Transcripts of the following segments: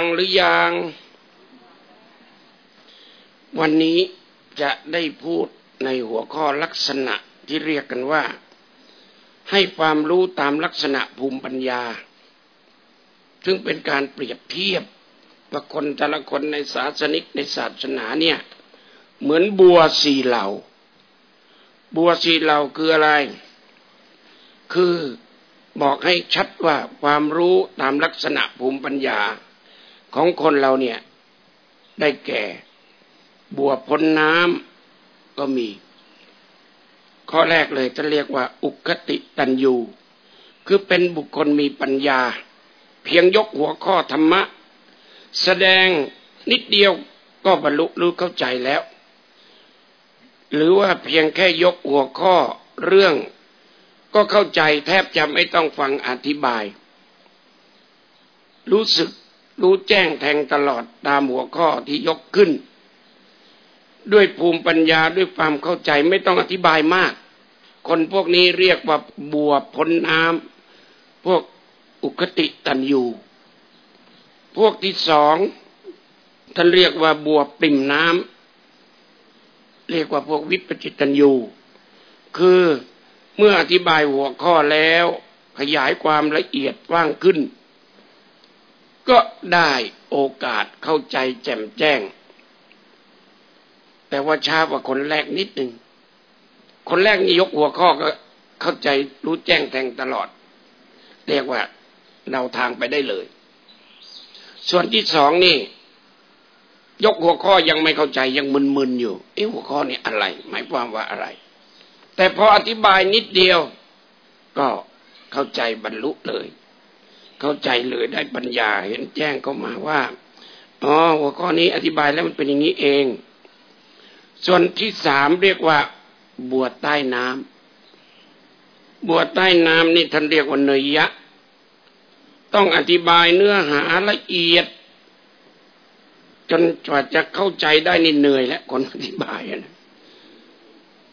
ังหรือยัง วันนี้จะได้พูดในหัวข้อลักษณะที่เรียกกันว่า ให้ความรู้ตามลักษณะภูมิปัญญา ซึ่งเป็นการเปรียบเทียบว่าคนแต่ละคนในศาสนิกในศาสนาเนี่ย เหมือนบัวสีเหล่า บัวสีเหล่าคืออะไร คือบอกให้ชัดว่าความรู้ตามลักษณะภูมิปัญญา ของคนเราเนี่ย ได้แก่ บัวพ้นน้ำก็มี ข้อแรกเลยจะเรียกว่า อุคติตันยู คือเป็นบุคคลมีปัญญา เพียงยกหัวข้อธรรมะ แสดงนิดเดียวก็บรรลุรู้เข้าใจแล้ว หรือว่าเพียงแค่ยกหัวข้อเรื่อง ก็เข้าใจแทบจะไม่ต้องฟังอธิบาย รู้สึก รู้แจ้งแทงตลอดตามหัวข้อที่ยกขึ้น ด้วยภูมิปัญญาด้วยความเข้าใจไม่ต้องอธิบายมาก คนพวกนี้เรียกว่าบัวพ้นน้ำพวกอุคติตันยูพวกที่สองท่านเรียกว่าบัวปิ่มน้ำเรียกว่าพวกวิปจิตันยูคือเมื่ออธิบายหัวข้อแล้วขยายความละเอียดกว้างขึ้น ก็ได้โอกาสเข้าใจแจ่มแจ้ง แต่ว่าช้ากว่าคนแรกนิดหนึ่ง คนแรกนี่ยกหัวข้อก็เข้าใจรู้แจ้งแทงตลอด เรียกว่าเราทางไปได้เลย ส่วนที่สองนี่ ยกหัวข้อยังไม่เข้าใจยังมึนๆอยู่ เอ๊ะหัวข้อนี้อะไร หมายความว่าอะไร แต่พออธิบายนิดเดียว ก็เข้าใจบรรลุเลย เข้าใจเลยได้ปัญญาเห็นแจ้งเข้ามาว่าอ๋อหัวข้อนี้อธิบายแล้วมันเป็นอย่างนี้เอง ส่วนที่สามเรียกว่า บวชใต้น้ำบวชใต้น้ำนี่ท่านเรียกว่าเนยยะ ต้องอธิบายเนื้อหาละเอียด จนกว่าจะเข้าใจได้นี่เหนื่อยแล้วคนอธิบายนะ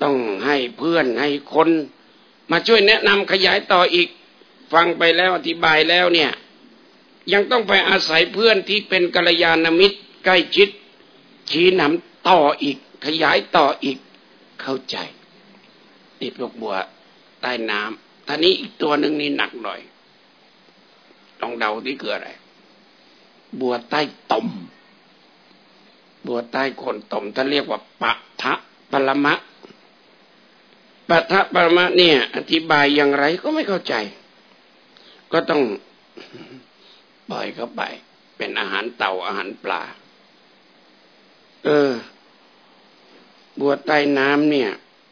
ต้องให้เพื่อนให้คน มาช่วยแนะนำขยายต่ออีก ฟังไปแล้วอธิบายแล้วเนี่ย ยังต้องไปอาศัยเพื่อนที่เป็นกัลยาณมิตรใกล้ชิด ชี้นำต่ออีก ขยายต่ออีกเข้าใจนี่พวกบัวใต้น้ำท่านี้อีกตัวหนึ่งนี่หนักหน่อยต้องเดาที่คืออะไร บัวใต้ตม บัวใต้คนตมท่านเรียกว่าปะทะปรมะปัทะปรมะเนี่ย อธิบายอย่างไรก็ไม่เข้าใจ ก็ต้องปล่อยเข้าไป เป็นอาหารเต่าอาหารปลา เออ บัวใต้น้ำเนี่ย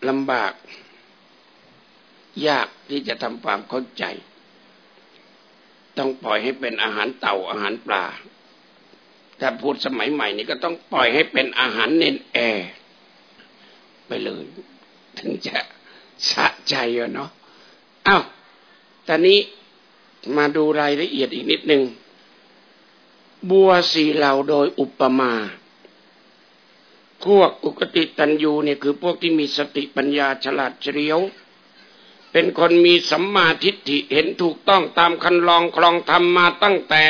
ลำบาก ยากที่จะทำความเข้าใจ ต้องปล่อยให้เป็นอาหารเต่าอาหารปลา ถ้าพูดสมัยใหม่นี่ก็ต้องปล่อยให้เป็นอาหารเน้นแอร์ไปเลย ถึงจะสะใจเนาะ อ้าวตอนนี้ มาดูรายละเอียดอีกนิดหนึ่งบัวสีเหล่าโดยอุปมา พวกอุกติตันยูเนี่ยคือพวกที่มีสติปัญญาฉลาดเฉลียว เป็นคนมีสัมมาทิฏฐิเห็นถูกต้องตามคันลองคลองธรรมมาตั้งแต่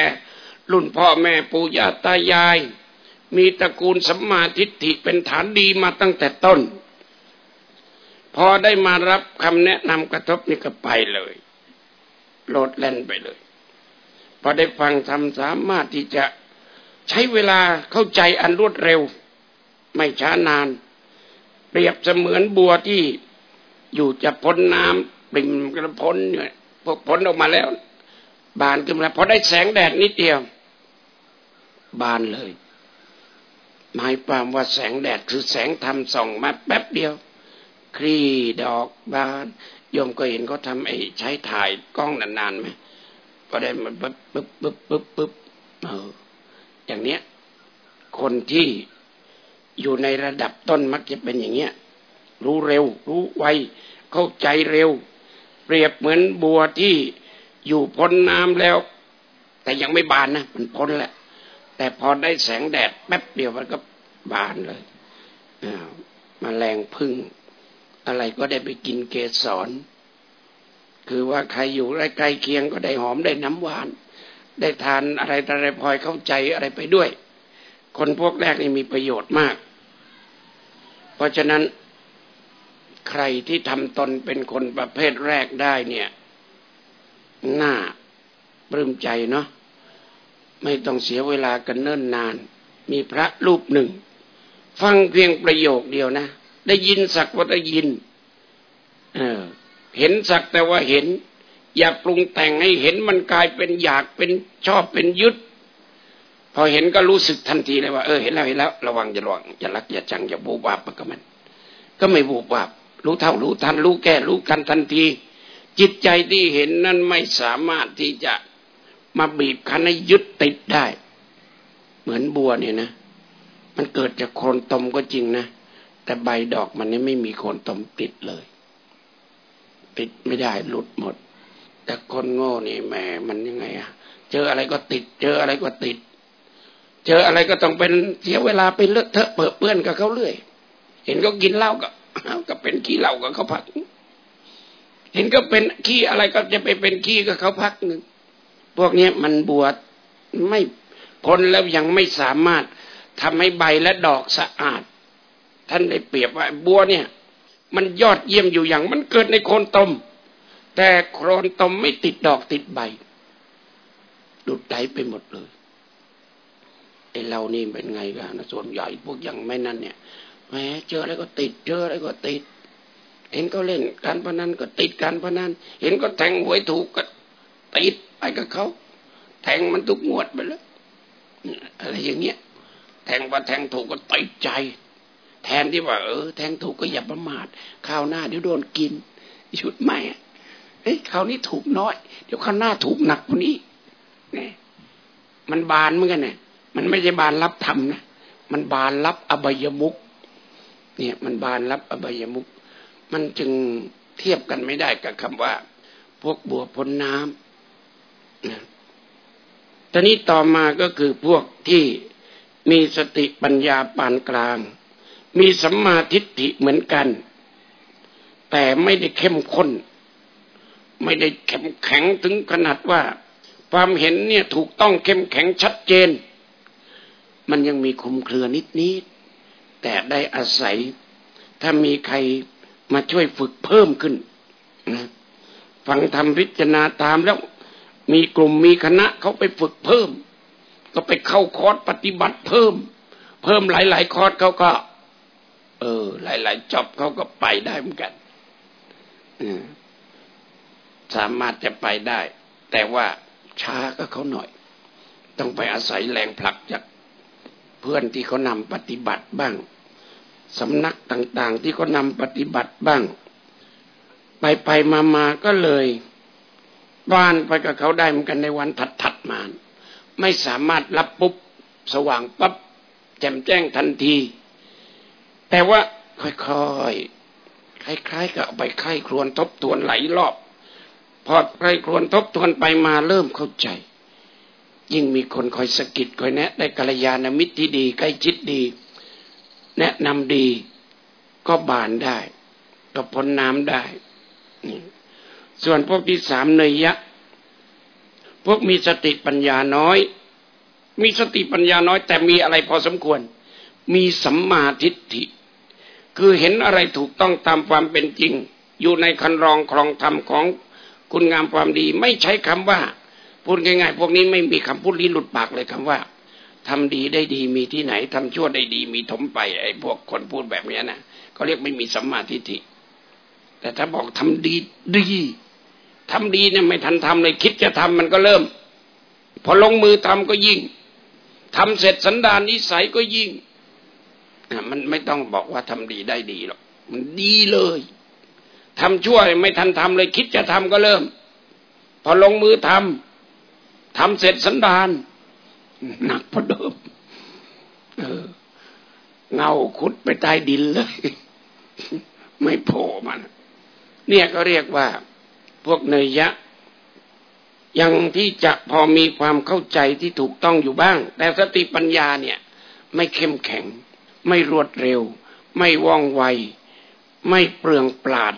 รุ่นพ่อแม่ปู่ย่าตายาย มีตระกูลสัมมาทิฏฐิเป็นฐานดีมาตั้งแต่ต้น พอได้มารับคำแนะนำกระทบนี่ก็ไปเลย โลดแล่นไปเลย พอได้ฟังทำสามารถที่จะใช้เวลาเข้าใจอันรวดเร็ว ไม่ช้านาน เปรียบเสมือนบัวที่อยู่จะพ้นน้ำปริ่มกระพ้นเนี่ยพวกพ้นออกมาแล้ว บานขึ้นมาพอได้แสงแดดนิดเดียว บานเลย หมายความว่าแสงแดดคือแสงธรรมส่องมาแป๊บเดียวคลี่ดอกบาน โยมก็เห็นเขาทำไอ้ใช้ถ่ายกล้องนานๆไหมก็ได้มันปึ๊บปึ๊บปึ๊บปึ๊บปึ๊บเอออย่างเนี้ย คนที่อยู่ในระดับต้นมักจะเป็นอย่างเงี้ย รู้เร็ว รู้ไว เข้าใจเร็ว เปรียบเหมือนบัวที่อยู่พ้นน้ำแล้ว แต่ยังไม่บานนะมันพ้นแหล้วแต่พอได้แสงแดดแป๊บเดียวมันก็บานเลยมาแรงพึ่ง อะไรก็ได้ไปกินเกสร คือว่าใครอยู่ใกล้เคียงก็ได้หอมได้น้ำหวาน ได้ทานอะไรอะไรพลอยเข้าใจอะไรไปด้วย คนพวกแรกนี่มีประโยชน์มาก เพราะฉะนั้นใครที่ทำตนเป็นคนประเภทแรกได้เนี่ยน่าปลื้มใจเนาะไม่ต้องเสียเวลากันเนิ่นนาน มีพระรูปหนึ่ง ฟังเพียงประโยคเดียวนะ ได้ยินสักว่าได้ยินเห็นสักแต่ว่าเห็น อย่าปรุงแต่งให้เห็นมันกลายเป็นอยากเป็นชอบเป็นยึด พอเห็นก็รู้สึกทันทีเลยว่าเออเห็นแล้วเห็นแล้ว ระวังอย่าระวังอย่ารักอย่าจังอย่าบูบวาบมันก็มัน ก็ไม่บูบวาบรู้เท่ารู้ทันรู้แก้รู้กันทันที จิตใจที่เห็นนั้นไม่สามารถที่จะมาบีบคั้นให้ยึดติดได้ เหมือนบัวเนี่ยนะ มันเกิดจากโคนตมก็จริงนะ แต่ใบดอกมันนี่ไม่มีโคนตมติดเลย ติดไม่ได้หลุดหมด แต่คนโง่นี่แหมมันยังไงอะเจออะไรก็ติด เจออะไรก็ติด เจออะไรก็ต้องเป็นเสียเวลาไปเลอะเทอะเปื้อเปื้อนกับเขาเรื่อย เห็นเขากินเหล้าก็ก็เป็นขี้เหล้ากับเขาพัก เห็นก็เป็นขี้อะไรก็จะไปเป็นขี้กับเขาพักหนึ่งพวกนี้มันบวชไม่พ้นแล้วยังไม่สามารถทำให้ใบและดอกสะอาด ท่านได้เปรียบว่าบัวเนี่ย มันยอดเยี่ยมอยู่อย่าง มันเกิดในโคนตม แต่โคนตมไม่ติดดอกติดใบดุดไดไปหมดเลยไอเรานี่เป็นไงกันนะส่วนใหญ่พวกอย่างไม่นั่นเนี่ยแหมเจออะไรก็ติด เจออะไรก็ติด เห็นก็เล่นการพนันก็ติดการพนันเห็นก็แทงหวยถูกก็ติดไปกับเขาแทงมันทุกงวดไปแล้วอะไรอย่างเงี้ยแทงว่าแทงถูกก็ติดใจ แทนที่ว่าเออแทงถูกก็อย่าประมาทข้าวหน้าเดี๋ยวโดนกิน ชุดใหม่เอ้ยคราวนี้ถูกน้อย เดี๋ยวข้าวหน้าถูกหนักกว่านี้เนี่ยมันบานเหมือนกันเนี่ยมันไม่ใช่บานรับธรรมนะมันบานรับอบายมุกเนี่ย มันบานรับอบายมุกมันจึงเทียบกันไม่ได้กับคำว่า พวกบัวพ้นน้ำนะตอนนี้ต่อมาก็คือพวกที่มีสติปัญญาปานกลาง มีสัมมาทิฏฐิเหมือนกัน แต่ไม่ได้เข้มข้น ไม่ได้เข้มแข็งถึงขนาดว่า ความเห็นเนี่ยถูกต้องเข้มแข็งชัดเจน มันยังมีคุมเครือนิดนิดแต่ได้อาศัย ถ้ามีใครมาช่วยฝึกเพิ่มขึ้นฟังทำพิจารณาตามแล้วมีกลุ่มมีคณะเขาไปฝึกเพิ่ม ก็ไปเข้าคอร์สปฏิบัติเพิ่ม เพิ่มหลาย ๆ คอร์สเขาก็ เออ หลายๆจอบเขาก็ไปได้เหมือนกันสามารถจะไปได้ แต่ว่าช้าก็เขาหน่อย ต้องไปอาศัยแรงผลักจากเพื่อนที่เขานำปฏิบัติบ้างสำนักต่างๆ ที่เขานำปฏิบัติบ้าง ไปไปมามาก็เลยบ้านไปกับเขาได้เหมือนกันในวันถัดๆมา ไม่สามารถรับปุ๊บ สว่างปับ๊บแจ่มแจ้งทันที แต่ว่าค่อยๆคล้ายๆกับไปไข้ครวนทบทวนไหลรอบ พอไข้ครวนทบทวนไปมาเริ่มเข้าใจ ยิ่งมีคนคอยสะกิดคอยแนะ ได้กัลยาณมิตรที่ดี ใกล้ชิดดี แนะนำดีก็บานได้ก็พ้นน้ำได้ ส่วนพวกที่สามเนยยะ พวกมีสติปัญญาน้อย มีสติปัญญาน้อย แต่มีอะไรพอสมควร มีสัมมาทิฏฐิ คือเห็นอะไรถูกต้องตามความเป็นจริง อยู่ในคันรองครองธรรมของคุณงามความดี ไม่ใช้คำว่า พูดง่ายๆ พวกนี้ไม่มีคำพูดลิ้นหลุดปากเลยคำว่าทำดีได้ดีมีที่ไหนทำชั่วได้ดีมีถมไปไอ้พวกคนพูดแบบนี้นะเขาเรียกไม่มีสัมมาทิฏฐิแต่ถ้าบอกทำดีดีทำดีเนี่ยไม่ทันทำเลยคิดจะทำมันก็เริ่ม พอลงมือทำก็ยิ่งทำเสร็จสันดานนิสัยก็ยิ่ง มันไม่ต้องบอกว่าทำดีได้ดีหรอกมันดีเลยทำชั่วไม่ทันทำเลย คิดจะทำก็เริ่ม พอลงมือทำทำเสร็จสันดานหนักพอเดิมเออเงาขุดไปใต้ดินเลย ไม่โผล่มันเนี่ยก็เรียกว่า พวกเนยยะ ยังที่จะพอมีความเข้าใจที่ถูกต้องอยู่บ้าง แต่สติปัญญาเนี่ย ไม่เข้มแข็ง ไม่รวดเร็ว ไม่ว่องไว ไม่เปลืองปราด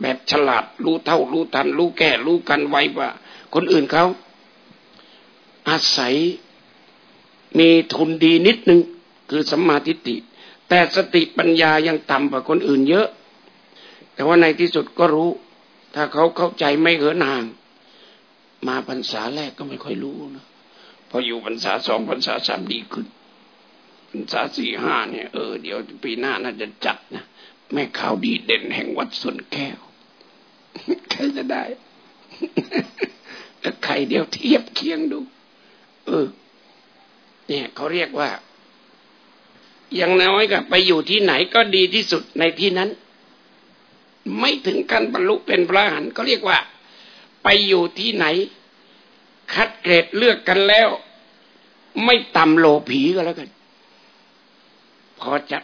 แบบฉลาดรู้เท่ารู้ทัน รู้แก่รู้กันไวกว่า คนอื่นเขา อาศัยมีทุนดีนิดนึง คือสัมมาทิฏฐิแต่สติปัญญายังต่ำกว่าคนอื่นเยอะ แต่ว่าในที่สุดก็รู้ ถ้าเขาเข้าใจไม่เหินห่าง มาพรรษาแรกก็ไม่ค่อยรู้นะพออยู่พรรษาสองพรรษาสามดีขึ้น พรรษาสี่ห้าเนี่ยเออเดี๋ยวปีหน้าน่าจะจัดนะแม่ข่าวดีเด่นแห่งวัดสวนแก้ว ใครจะได้ใครเดี๋ยวเทียบเคียงดู เออ เนี่ยเขาเรียกว่าอย่างน้อยก็ไปอยู่ที่ไหนก็ดีที่สุดในที่นั้น ไม่ถึงขั้นบรรลุเป็นพระหันก็เรียกว่า ไปอยู่ที่ไหน คัดเกรดเลือกกันแล้ว ไม่ต่ำโลผีก็แล้วกัน พอจะ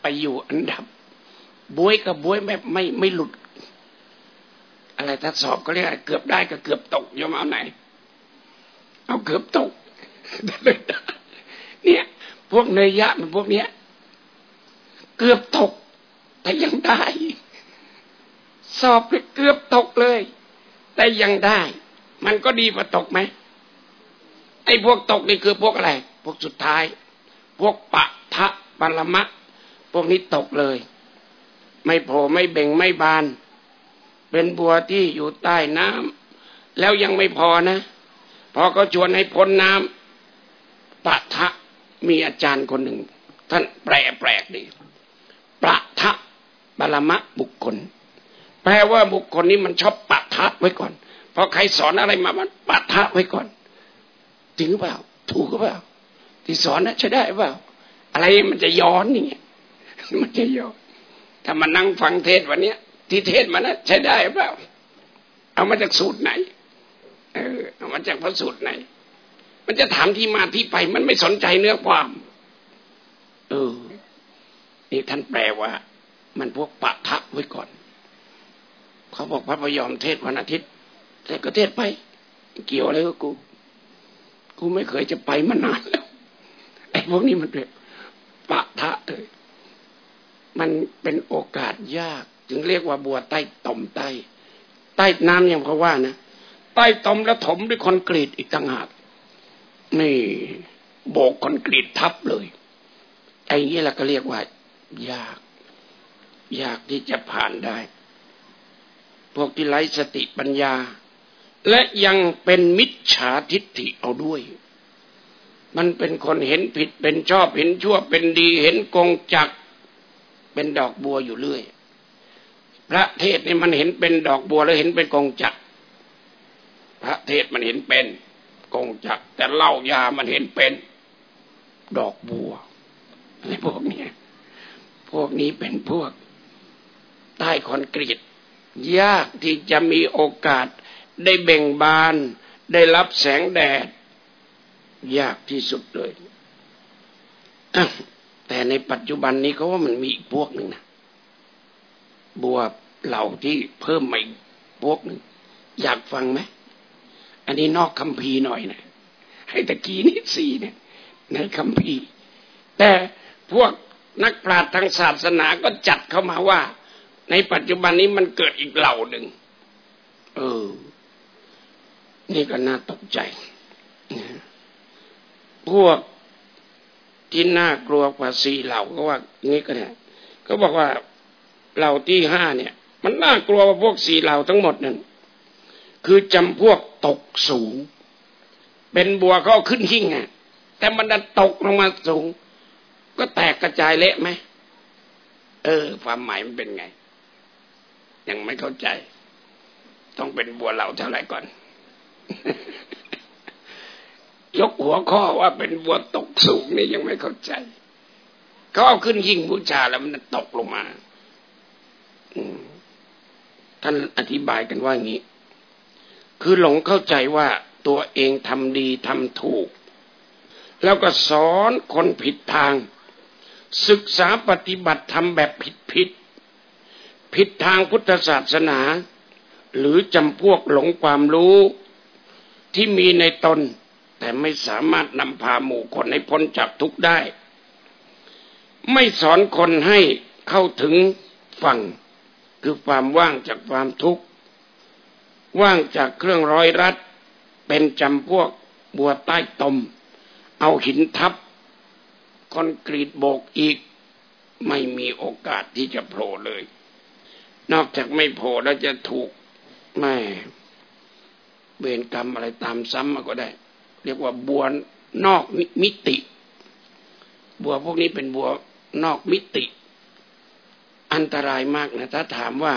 ไปอยู่อันดับ บวยกับบวยแบบไม่ไม่หลุด อะไรถ้าสอบก็เรียกเกือบได้ก็เกือบตกยอมเอาไหน เอาเกือบตก เนี่ย พวกเนยยะมันพวกเนี้ย เกือบตก แต่ยังได้ สอบเกือบตกเลย แต่ยังได้ มันก็ดีกว่าตกไหมไอ้พวกตกนี่คือพวกอะไร พวกสุดท้าย พวกปะทะ ปรมะพวกนี้ตกเลย ไม่โผล่ไม่เบ่งไม่บาน เป็นบัวที่อยู่ใต้น้ำแล้วยังไม่พอนะ พอก็ชวนให้พ้นน้ำปะทะมีอาจารย์คนหนึ่ง ท่านแปลแปลกดีประทะบาลมะบุคคล แปลว่าบุคคลนี้มันชอบปะทะไว้ก่อนพอใครสอนอะไรมามันปะทะไว้ก่อนจริงหรือเปล่า ถูกหรือเปล่า ที่สอนนะใช่ได้เปล่า อะไรมันจะย้อนนี่มันจะย้อน ถ้ามานั่งฟังเทศวันนี้ที่เทศมานะใช้ได้เปล่าเอามาจากสูตรไหน เออ เอามาจากพระสูตรไหน มันจะถามที่มาที่ไป มันไม่สนใจเนื้อความ เออ นี่ท่านแปลว่า มันพวกปะทะไว้ก่อน เขาบอกพระพยอมเทศวันอาทิตย์แต่ก็เทศไป เกี่ยวอะไรกับกู กูไม่เคยจะไปมานานแล้ว ไอ้พวกนี้มันเป็น ปะทะเลยมันเป็นโอกาสยาก จึงเรียกว่าบัวใต้ต่อมใต้ ใต้น้ำอย่างเขาว่านะใต้ต่อมแล้วถมด้วยคอนกรีตอีกต่างหากนี่โบกคอนกรีตทับเลยไอ้นี้เราก็เรียกว่า ยาก ยากที่จะผ่านได้ พวกที่ไร้สติปัญญา และยังเป็นมิจฉาทิฏฐิเอาด้วย มันเป็นคนเห็นผิดเป็นชอบเห็นชั่วเป็นดีเห็นกงจักเป็นดอกบัวอยู่เรื่อย พระเทศนี่มันเห็นเป็นดอกบัวแล้วเห็นเป็นกงจักพระเทศมันเห็นเป็นกงจักแต่เล้ายามันเห็นเป็นดอกบัวอะไรพวกนี้พวกนี้เป็นพวกใต้คอนกรีตยากที่จะมีโอกาสได้เบ่งบาน ได้รับแสงแดด ยากที่สุดเลยแต่ในปัจจุบันนี้เขาว่ามันมีอีกพวกหนึ่งนะบัวเหล่าที่เพิ่มมาอีกพวกหนึ่ง อยากฟังไหมอันนี้นอกคำพีหน่อยนะให้ตะกี้นี่สี่เนี่ยในคำพีแต่พวกนักปราชญ์ทางศาสนาก็จัดเข้ามาว่า ในปัจจุบันนี้มันเกิดอีกเหล่าหนึ่ง เออ นี่ก็น่าตกใจ พวกที่น่ากลัวกว่าสี่เหล่าก็ว่างี้ก็ได้ก็บอกว่าเหล่าที่ห้าเนี่ย มันน่ากลัวกว่าพวกสี่เหล่าทั้งหมดนั่นคือจำพวกตกสูง เป็นบัวเขาขึ้นหิ่งไงแต่มันดันตกลงมาสูง ก็แตกกระจายเละไหมเออ ความหมายมันเป็นไง ยังไม่เข้าใจ ต้องเป็นบัวเหล่าเท่าไหร่ก่อน ยกหัวข้อว่าเป็นบัวตกสูงนี่ยังไม่เข้าใจเขาเอาขึ้นหิ่งบูชาแล้วมันตกลงมาท่านอธิบายกันว่างี้ คือหลงเข้าใจว่าตัวเองทำดีทำถูก แล้วก็สอนคนผิดทาง ศึกษาปฏิบัติทำแบบผิดผิดผิดทางพุทธศาสนา หรือจำพวกหลงความรู้ที่มีในตน แต่ไม่สามารถนำพาหมู่คนให้พ้นจากทุกข์ได้ ไม่สอนคนให้เข้าถึงฝั่ง คือความว่างจากความทุกข์ ว่างจากเครื่องร้อยรัด เป็นจำพวกบัวใต้ตม เอาหินทับ คอนกรีตโบกอีก ไม่มีโอกาสที่จะโผล่เลย นอกจากไม่โผล่แล้วจะถูกแม่เวรกรรมอะไรตามซ้ำมาก็ได้ เรียกว่าบัวนอกมิติ บัวพวกนี้เป็นบัวนอกมิติ อันตรายมากนะถ้าถามว่า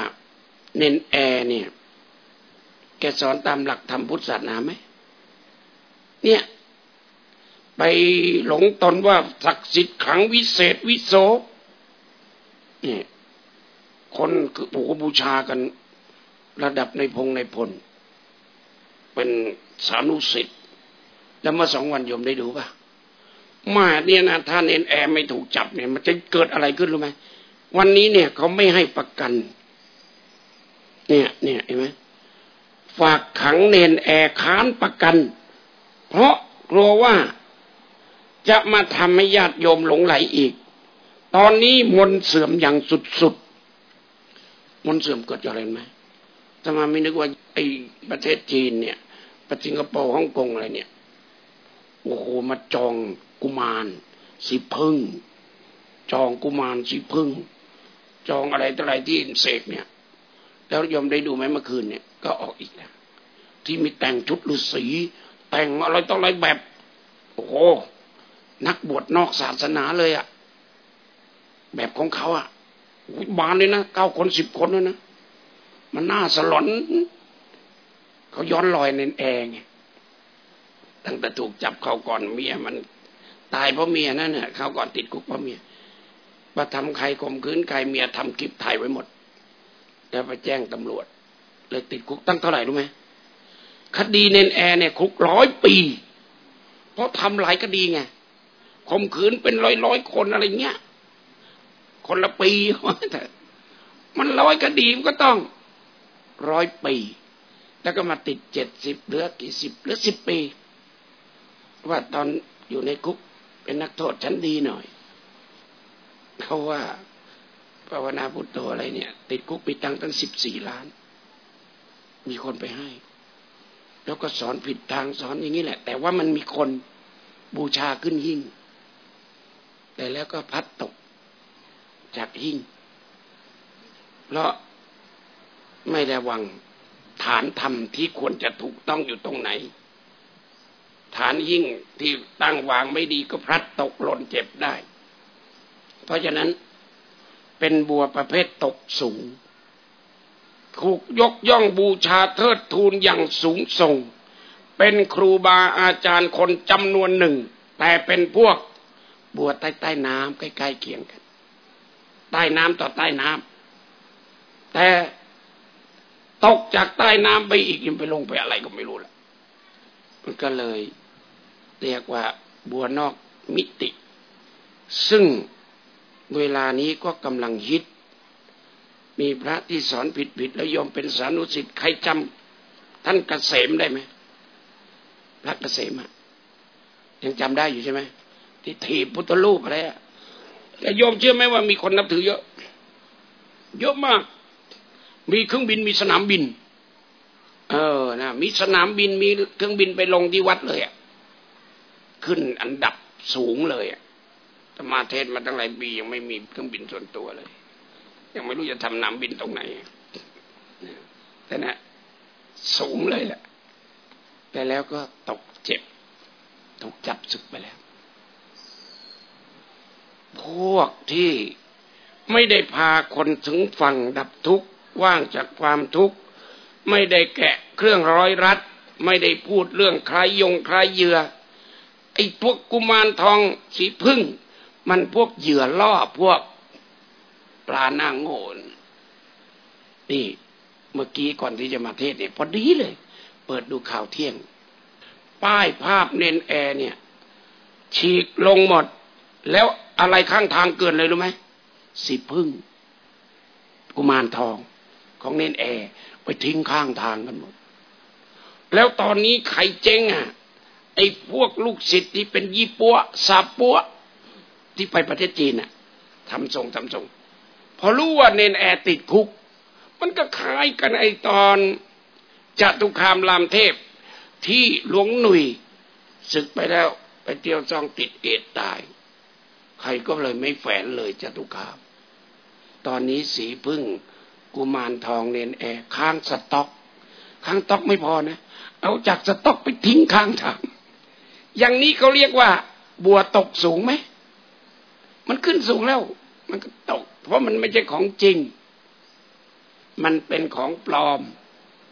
เนนแอร์เนี่ย แกสอนตามหลักธรรมพุทธศาสนาไหมเนี่ย ไปหลงตนว่าศักดิ์สิทธิ์ขังวิเศษวิโสเนี่ยคนคือผูกบูชากันระดับในพงในพล เป็นสานุสิทธิ์ แล้วเมื่อสองวันโยมได้ดูป่ะมาเนี่ยนะถ้าเนนแอร์ไม่ถูกจับเนี่ย มันจะเกิดอะไรขึ้นรู้ไหมวันนี้เนี่ยเขาไม่ให้ประกัน เนี่ยเนี่ยเห็นไหมฝากขังเนนแอร์ค้านประกัน เพราะกลัวว่าจะมาทำให้ญาติโยมหลงไหลอีก ตอนนี้มนเสื่อมอย่างสุดๆ มนเสื่อมเกิดจากอะไรไหมทำไมไม่นึกว่าไอ้ประเทศจีนเนี่ยประสิงคโปร์ฮ่องกงอะไรเนี่ย โอ้โหมาจองกุมารสีพึ่ง จองกุมารสีพึ่ง จองอะไรต่ออะไรที่เสกเนี่ย แล้วยอมได้ดูไหมเมื่อคืนเนี่ยก็ออกอีกแล้วที่มีแต่งชุดฤาษีแต่งอะไรต่ออะไรแบบ โอ้โหนักบวชนอกศาสนาเลยอะแบบของเขาอะบานเลยนะเก้าคนสิบคนเลยนะมันน่าสลอน เขาย้อนลอยในแอร์ไง ตั้งแต่ถูกจับเขาก่อนเมียมันตายเพราะเมียนั่นเนี่ยเขาก่อนติดคุกเพราะเมียว่าทำใครข่มขืนใครเมียทำคลิปถ่ายไว้หมด แล้วไปแจ้งตำรวจเลยติดคุกตั้งเท่าไหร่รู้ไหมคดีเนนแอร์เนี่ยคุกร้อยปี เพราะทำหลายคดีไงข่มขืนเป็นร้อยร้อยคนอะไรเงี้ย คนละปีแต่มันร้อยคดีมันก็ต้องร้อยปี แล้วก็มาติดเจ็ดสิบเหลือกี่สิบเหลือสิบปี ว่าตอนอยู่ในคุกเป็นนักโทษชั้นดีหน่อย เขาว่าภาวนาพุทโธอะไรเนี่ย ติดคุกปีตังตั้งสิบสี่ล้าน มีคนไปให้ แล้วก็สอนผิดทางสอนอย่างนี้แหละ แต่ว่ามันมีคนบูชาขึ้นหิ่ง แต่แล้วก็พัดตกจากหิ่ง เพราะไม่ระวังฐานธรรมที่ควรจะถูกต้องอยู่ตรงไหน ฐานยิ่งที่ตั้งวางไม่ดีก็พลัดตกหล่นเจ็บได้ เพราะฉะนั้นเป็นบัวประเภทตกสูง ถูกยกย่องบูชาเทิดทูนอย่างสูงส่ง เป็นครูบาอาจารย์คนจำนวนหนึ่ง แต่เป็นพวกบัวใต้ใต้น้ำใกล้ๆเคียงกัน ใต้น้ำต่อใต้น้ำแต่ตกจากใต้น้ำไปอีกยังไปลงไปอะไรก็ไม่รู้ละ ก็เลยเรียกว่าบัวนอกมิติ ซึ่งเวลานี้ก็กำลังฮิต มีพระที่สอนผิดผิดแล้วยอมเป็นสานุสิทธิ์ใครจำท่านกเกษมได้ไหมพระเกษมอะยังจำได้อยู่ใช่ไหมที่ถีบพุทธรูปอะไรอะแต่โยมเชื่อไหมว่ามีคนนับถือเยอะ เยอะมาก มีเครื่องบินมีสนามบิน เออนะมีสนามบินมีเครื่องบินไปลงที่วัดเลยอะขึ้นอันดับสูงเลยอะธรรมาเทศมาตั้งหลายปียังไม่มีเครื่องบินส่วนตัวเลย ยังไม่รู้จะทำน้ำบินตรงไหนแต่นะสูงเลยแหละแต่แล้วก็ตกเจ็บถูกจับศึกไปแล้ว พวกที่ไม่ได้พาคนถึงฝั่งดับทุกข์ว่างจากความทุกข์ ไม่ได้แกะเครื่องร้อยรัด ไม่ได้พูดเรื่องคลายยงคลายเหยื่อไอ้พวกกุมารทองสีพึ่ง มันพวกเหยื่อล่อพวกปลาหน้าโง่นี่เมื่อกี้ก่อนที่จะมาเทศเนี่ย พอดีเลย เปิดดูข่าวเที่ยง ป้ายภาพเนนแอร์เนี่ย ฉีกลงหมด แล้วอะไรข้างทางเกินเลยรู้ไหมสีพึ่ง กุมารทองของเนนแอร์ ไปทิ้งข้างทางกันหมด แล้วตอนนี้ใครเจ๊งอะ ไอ้พวกลูกศิษย์ที่เป็นยี่ปัวซาปัวที่ไปประเทศจีนน่ะทำทรงทำทรง พอรู้ว่าเนนแอติดคุก มันก็คล้ายกันไอ้ตอนจตุคามรามเทพที่หลวงหนุ่ยศึกไปแล้วไปเที่ยวซองติดเอดตาย ใครก็เลยไม่แฝนเลยจตุคาม ตอนนี้สีพึ่ง กุมารทองเนนแอร์ค้างสต็อก ค้างต็อกไม่พอนะ เอาจากสต็อกไปทิ้งค้างทางอย่างนี้เขาเรียกว่า บัวตกสูงไหม มันขึ้นสูงแล้ว มันก็ตก เพราะมันไม่ใช่ของจริง มันเป็นของปลอม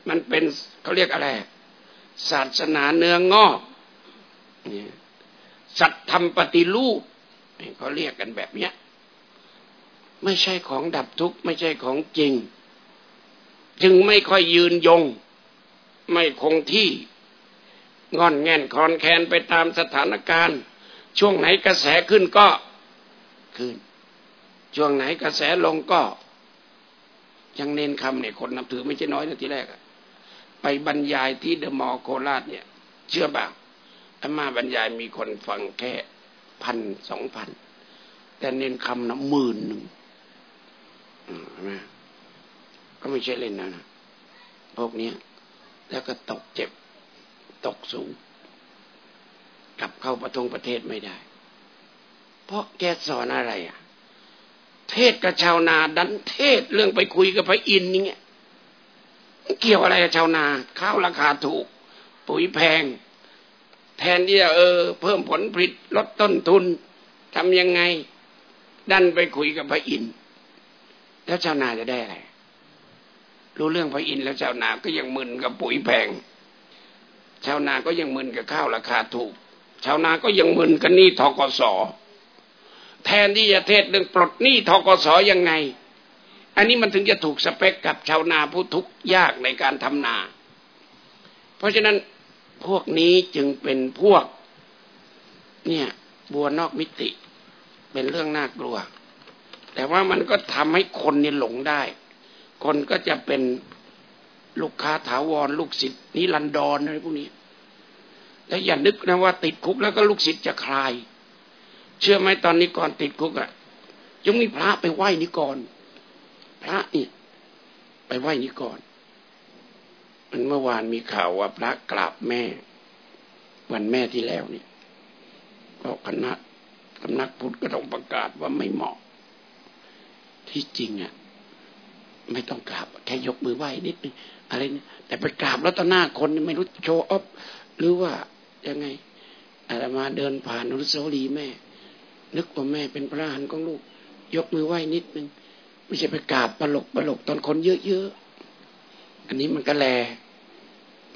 มันเป็นเขาเรียกอะไร ศาสนาเนื้องอกสัตธรรมปฏิรูปเขาเรียกกันแบบเนี้ย ไม่ใช่ของดับทุกข์ไม่ใช่ของจริง จึงไม่ค่อยยืนยง ไม่คงที่งอนแง่นคอนแคนไปตามสถานการณ์ ช่วงไหนกระแสขึ้นก็ขึ้น ช่วงไหนกระแสลงก็ยังเน้นคำเนี่ยคนนับถือไม่ใช่น้อยนะทีแรกไปบรรยายที่เดอะมอลโคราชเนี่ย เชื่อบ่าอามาบรรยายมีคนฟังแค่พันสองพัน แต่เน้นคำนะหมื่นหนึ่ง นะก็ไม่ใช่เล่นนะนะพวกนี้แล้วก็ตกเจ็บ ตกสูง กลับเข้าประทงประเทศไม่ได้ เพราะแกสอนอะไรอะ เทศกับชาวนาดันเทศเรื่องไปคุยกับพระอินทร์นี่เงี้ยเกี่ยวอะไรกับชาวนา ข้าวราคาถูก ปุ๋ยแพง แทนที่จะเออ เพิ่มผลผลิตลดต้นทุนทำยังไง ดันไปคุยกับพระอินทร์ แล้วชาวนาจะได้อะไร รู้เรื่องพระอินทร์แล้วชาวนาก็ยังมึนกับปุ๋ยแพง ชาวนาก็ยังมึนกับข้าวราคาถูก ชาวนาก็ยังมึนกับหนี้ทกศแทนที่จะเทศเรื่องปลดหนี้ทกศยังไง อันนี้มันถึงจะถูกสเปกกับชาวนาผู้ทุกข์ยากในการทำนา เพราะฉะนั้นพวกนี้จึงเป็นพวก เนี่ย บัวนอกมิติ เป็นเรื่องน่ากลัว แต่ว่ามันก็ทำให้คนนี่หลงได้ คนก็จะเป็นลูกค้าถาวร ลูกศิษย์นิรันดรอะไรพวกนี้ แล้วอย่านึกนะว่าติดคุกแล้วก็ลูกศิษย์จะคลาย เชื่อไหมตอนนี้ก่อนติดคุกอะ่ะยังมีพระไปไหว้นิกรพระนี่ไปไหว้นิกรมันเมื่อวานมีข่าวว่าพระกราบแม่ วันแม่ที่แล้วเนี่ยก็คณะสำนักพุทธก็ต้องประกาศว่าไม่เหมาะ ที่จริงอะไม่ต้องกราบ แค่ยกมือไหว้นิดนึงอะไรเนี่ยแต่ไปกราบแล้วต่อหน้าคนไม่รู้โชว์ออฟหรือว่ายังไงอาตมาเดินผ่านนุสาวรีแม่ นึกว่าแม่เป็นพระหันของลูก ยกมือไหว้นิดนึงไม่ใช่ไปกราบปลกปลกตอนคนเยอะๆอันนี้มันก็แล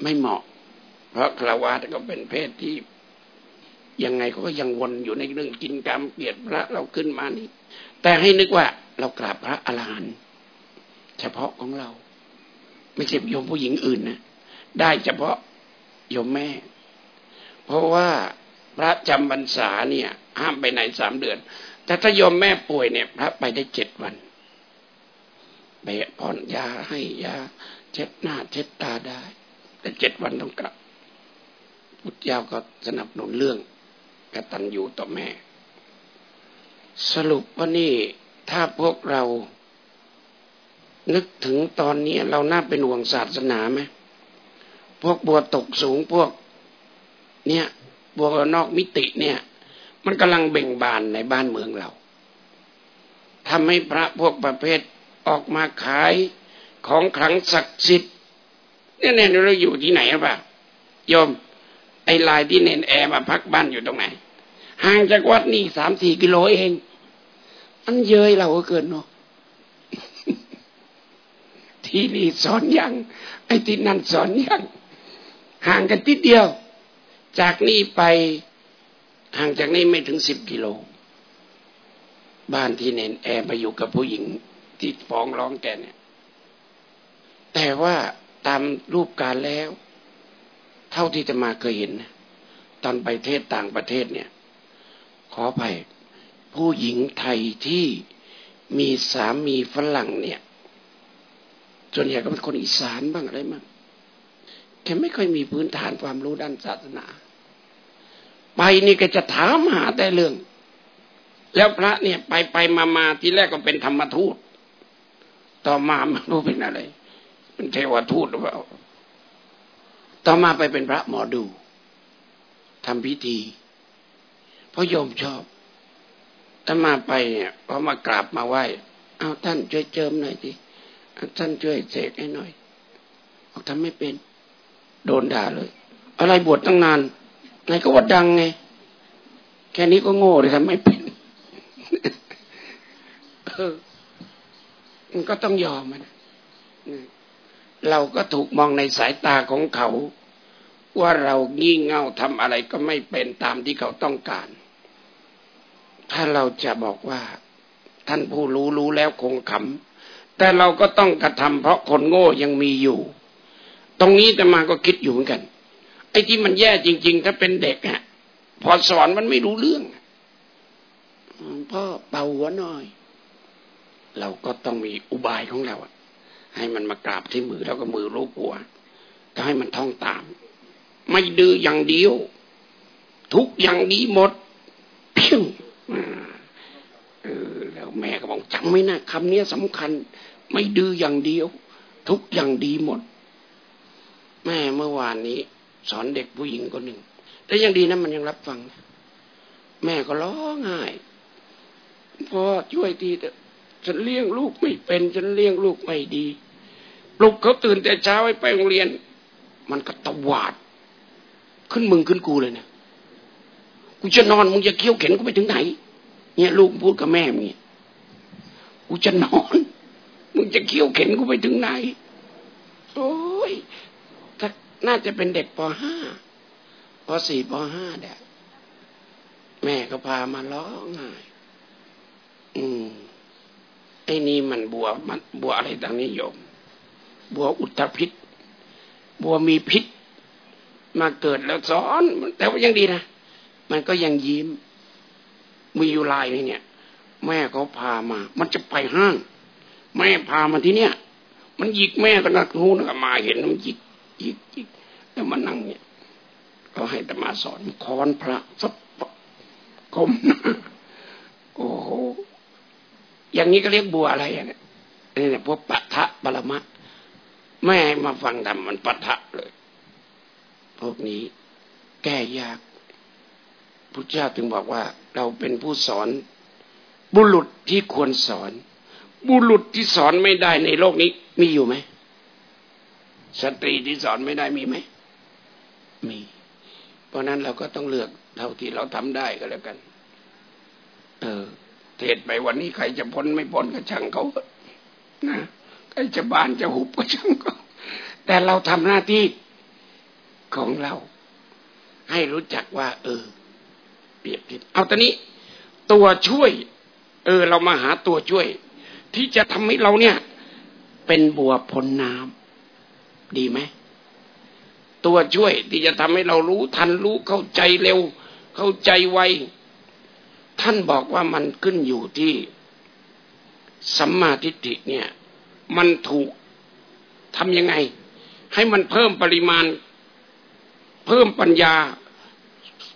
ไม่เหมาะ เพราะคราวาสก็เป็นเพศที่ยังไงก็ยังวนอยู่ในเรื่องกินกรรมเกลียดพระเราขึ้นมานี่ แต่ให้นึกว่าเรากราบพระอรหันต์เฉพาะของเรา ไม่ใช่โยมผู้หญิงอื่นนะได้เฉพาะโยมแม่ เพราะว่าพระจำพรรษาเนี่ย ห้ามไปไหนสามเดือน แต่ถ้าโยมแม่ป่วยเนี่ย พระไปได้เจ็ดวันไปผ่อนยาให้ยา เช็ดหน้าเช็ดตาได้ แต่เจ็ดวันต้องกลับพุทธเจ้าก็สนับสนุนเรื่องกตัญญูต่อแม่ สรุปว่านี่ถ้าพวกเรา นึกถึงตอนนี้เราน่าเป็นห่วงศาสนาไหมพวกบัวตกสูงพวก เนี่ยบัวนอกมิติเนี่ย มันกำลังเบ่งบานในบ้านเมืองเราทำให้พระพวกประเภทออกมาขายของขลังศักดิ์สิทธิ์เนี่ยเนี่ยเราอยู่ที่ไหนหรือเปล่าโยมไอ้ลายที่เนนแอร์มาพักบ้านอยู่ตรงไหน ห่างจากวัดนี่สามสี่กิโลเอง อันเยยเราก็เกินเนาะที่นี่สอนยังไอ้ที่นั่นสอนยังห่างกันติดเดียว จากนี่ไปห่างจากนี่ไม่ถึงสิบกิโล บ้านที่เนนแอร์มาอยู่กับผู้หญิงที่ฟ้องร้องแกเนี่ย แต่ว่าตามรูปการแล้ว เท่าที่จะมาเคยเห็น ตอนไปเทศต่างประเทศเนี่ย ขอไปผู้หญิงไทยที่มีสามีฝรั่งเนี่ยส่วนใหญ่ก็เป็นคนอีสานบ้างอะไรบ้างแกไม่ค่อยมีพื้นฐานความรู้ด้านศาสนา ไปนี่ก็จะถามหาแต่เรื่อง แล้วพระเนี่ย ไปไปมามาทีแรกก็เป็นธรรมทูต ต่อมาไม่รู้เป็นอะไร เป็นเทวทูตหรือเปล่า ต่อมาไปเป็นพระหมอดูทำพิธี เพราะโยมชอบถ้ามาไปเนี่ยพอมากราบมาไหว้เอาท่านช่วยเจิมหน่อยสิท่านช่วยเสกให้หน่อยบอกทำไม่เป็น โดนด่าเลย อะไรบวชตั้งนานไงก็ว่าดังไง แค่นี้ก็โง่เลยทำไม่เป็นเออมันก็ต้องยอมมันเราก็ถูกมองในสายตาของเขา ว่าเรางี่เง่าทำอะไรก็ไม่เป็นตามที่เขาต้องการ ถ้าเราจะบอกว่า ท่านผู้รู้รู้แล้วคงขำแต่เราก็ต้องกระทำเพราะคนโง่ยังมีอยู่ ตรงนี้แต่มาก็คิดอยู่เหมือนกัน ไอ้ที่มันแย่จริง ๆ ถ้าเป็นเด็กอะพอสอนมันไม่รู้เรื่องพ่อเป่าหัวหน่อย เราก็ต้องมีอุบายของเราอะให้มันมากราบที่มือแล้วก็มือรูปหัว ก็ให้มันท่องตาม ไม่ดื้ออย่างเดียว ทุกอย่างดีหมดเพียง เออแล้วแม่ก็บอกจำไว้นะคำนี้สำคัญ ไม่ดื้ออย่างเดียว ทุกอย่างดีหมด แม่เมื่อวานนี้ สอนเด็กผู้หญิงคนหนึ่งแต่ยังดีนะมันยังรับฟัง แม่ก็ร้องไห้พ่อช่วยทีเถอะฉันเลี้ยงลูกไม่เป็น ฉันเลี้ยงลูกไม่ดี ปลุกเขาตื่นแต่เช้าให้ไปโรงเรียน มันก็ตวาด ขึ้นมึงขึ้นกูเลยเนะกูจะนอนมึงจะเคี้ยวเข็นกูไปถึงไหน เนี่ยลูกพูดกับแม่มึงเนี่ยกูจะนอน มึงจะเคี้ยวเข็นกูไปถึงไหน โอ้ยถ้าน่าจะเป็นเด็กปห้าปสี่ปห้าเด็กแม่ก็พามาร้องไห้อืมไอ้นี่มันบัวมันบัวอะไรต่างนิยม บัวอุตพิษ บัวมีพิษ มาเกิดแล้วสอน แต่ว่ายังดีนะ มันก็ยังยิ้ม มีอยู่ลายนี่เนี่ย แม่เขาพามา มันจะไปห้าง แม่พามาที่เนี่ย มันหยิกแม่ก็นักหูนักมาเห็นมันหยิกหยิกหยิกแล้วมันนั่งเนี่ยก็ให้ตมาสอนคอนพระสับกมโอ้โหอย่างนี้ก็เรียกบัวอะไรเนี่ยนี่เนี่ยพวกปัทะบรมะไม่ให้มาฟังธรรมมันปัทะเลย พวกนี้แก้ยาก พุทธเจ้าถึงบอกว่า เราเป็นผู้สอน บุรุษที่ควรสอน บุรุษที่สอนไม่ได้ในโลกนี้ มีอยู่ไหมสตรีที่สอนไม่ได้มีไหมมี เพราะนั้นเราก็ต้องเลือกเท่าที่เราทำได้ก็แล้วกัน เออ เทศไปวันนี้ใครจะพ้นไม่พ้นก็ช่างเขานะใครจะบานจะหุบก็ช่างเขาแต่เราทำหน้าที่ของเรา ให้รู้จักว่า เออ เปรียบเทียบเอาตอนนี้ตัวช่วย เออ เรามาหาตัวช่วย ที่จะทำให้เราเนี่ย เป็นบัวพ้นน้ำดีไหมตัวช่วยที่จะทำให้เรารู้ทันรู้เข้าใจเร็ว เข้าใจไวท่านบอกว่ามันขึ้นอยู่ที่สัมมาทิฏฐิเนี่ย มันถูกทำยังไง ให้มันเพิ่มปริมาณ เพิ่มปัญญา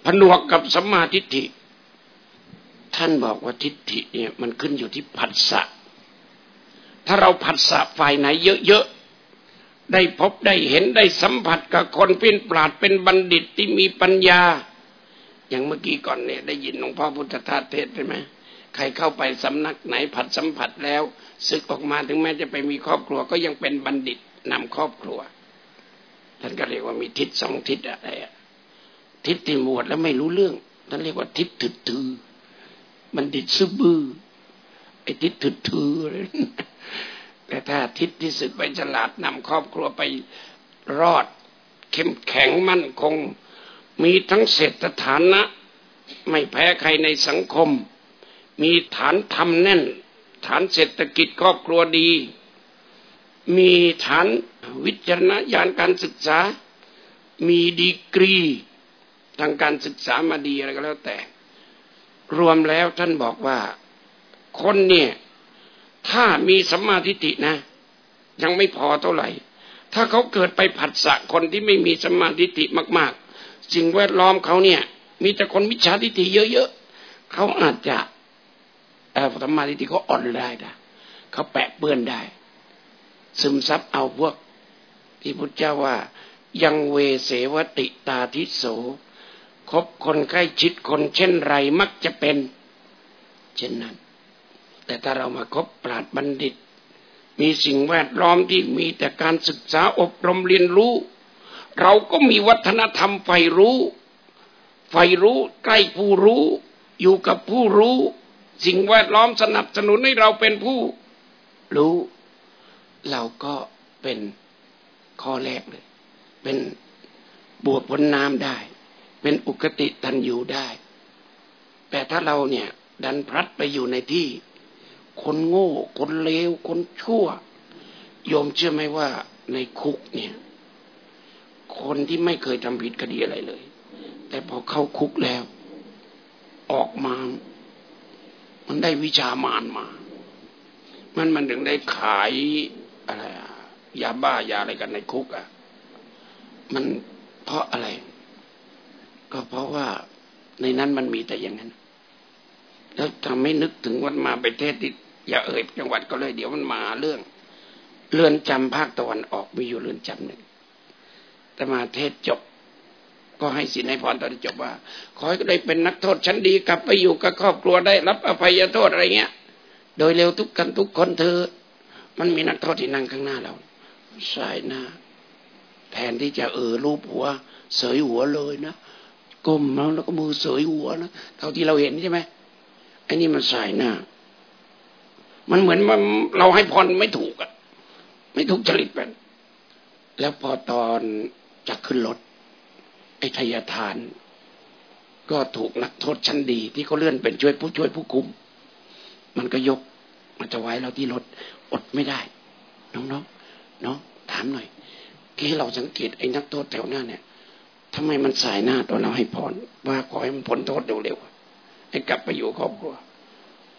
ผนวกกับสัมมาทิฏฐิ ท่านบอกว่าทิฏฐิเนี่ยมันขึ้นอยู่ที่ผัสสะ ถ้าเราผัสสะฝ่ายไหนเยอะๆ ได้พบได้เห็นได้สัมผัสกับคนเป็นปราดเป็นบัณฑิตที่มีปัญญา อย่างเมื่อกี้ก่อนเนี่ยได้ยินหลวงพ่อพุทธทาสเทศใช่ไหมใครเข้าไปสำนักไหนผัดสัมผัสแล้วศึกออกมาถึงแม้จะไปมีครอบครัวก็ยังเป็นบัณฑิตนำครอบครัว ท่านก็เรียกว่ามีทิศสองทิศอะไรอะ ทิศที่หมวดแล้วไม่รู้เรื่องท่านเรียกว่าทิศถึดถือบัณฑิตซึบือไอ้ทิศถึดถือแต่ถ้าทิศที่ศึกไปฉลาดนำครอบครัวไปรอด เข้มแข็งมั่นคง มีทั้งเศรษฐฐานะ ไม่แพ้ใครในสังคม มีฐานทำแน่น ฐานเศรษฐกิจครอบครัวดี มีฐานวิจารณญาณการศึกษา มีดีกรี ทางการศึกษามาดีอะไรก็แล้วแต่ รวมแล้วท่านบอกว่าคนเนี่ย ถ้ามีสัมมาทิฏฐินะ ยังไม่พอเท่าไหร่ ถ้าเขาเกิดไปผัดสะคนที่ไม่มีสัมมาทิฏฐิมาก ๆ สิ่งแวดล้อมเขาเนี่ย มีแต่คนมิจฉาทิฏฐิเยอะๆเขาอาจจะแต่ธรรมาทิฏฐิเขาอ่อนได้นะเขาแปะเปื้อนได้ ซึมซับเอาพวกที่พุทธเจ้าว่ายังเวเสวติตาทิโส คบคนใกล้ชิดคนเช่นไรมักจะเป็น เช่นนั้น แต่ถ้าเรามาคบปราดบัณฑิต มีสิ่งแวดล้อมที่มีแต่การศึกษาอบรมเรียนรู้ เราก็มีวัฒนธรรมไฟรู้ไฟรู้ใกล้ผู้รู้ อยู่กับผู้รู้ สิ่งแวดล้อมสนับสนุนให้เราเป็นผู้รู้ เราก็เป็นข้อแรกเลย เป็นบวกบนน้ำได้ เป็นอุกติตันอยู่ได้ แต่ถ้าเราเนี่ยดันพลัดไปอยู่ในที่ คนโง่ คนเลว คนชั่ว โยมเชื่อไหมว่าในคุกเนี่ย คนที่ไม่เคยทำผิดคดีอะไรเลย แต่พอเข้าคุกแล้ว ออกมา มันได้วิชามานมา มันมันถึงได้ขายอะไรยาบ้ายาอะไรกันในคุกอะ มันเพราะอะไร ก็เพราะว่าในนั้นมันมีแต่อย่างนั้น แล้วทำให้นึกถึงวันมาไปเทศที่อย่าเอ่ยจังหวัดก็เลยเดี๋ยวมันมาเรื่อง เรือนจำภาคตะวันออกมีอยู่เรือนจำหนึ่งแต่มาเทศจบ ก็ให้สินให้พรตอนจบว่า ขอให้ได้เป็นนักโทษชั้นดีกลับไปอยู่กับครอบครัวได้รับอภัยโทษอะไรเงี้ย โดยเร็วทุกกันทุกคนเธอ มันมีนักโทษที่นั่งข้างหน้าเราสายหน้า แทนที่จะเออรูปหัว เสยหัวเลยนะ ก้มแล้วแล้วก็มือเสยหัวนะเท่าที่เราเห็นใช่ไหมไอ้นี่มันสายหน้า มันเหมือนมันเราให้พรไม่ถูกอะไม่ถูกจริตแบบแล้วพอตอนจะขึ้นรถไอ้ทยทาน ก็ถูกนักโทษชั้นดี ที่เขาเลื่อนเป็นช่วยผู้ช่วยผู้คุม มันก็ยกมันจะไว้เราที่รถอดไม่ได้ น้องๆน้องถามหน่อยที่เราสังเกตไอ้นักโทษแถวหน้าเนี่ย ทำไมมันสายหน้าตัวเราให้พรว่าขอให้มันพ้นโทษเร็วๆให้กลับไปอยู่ครอบครัว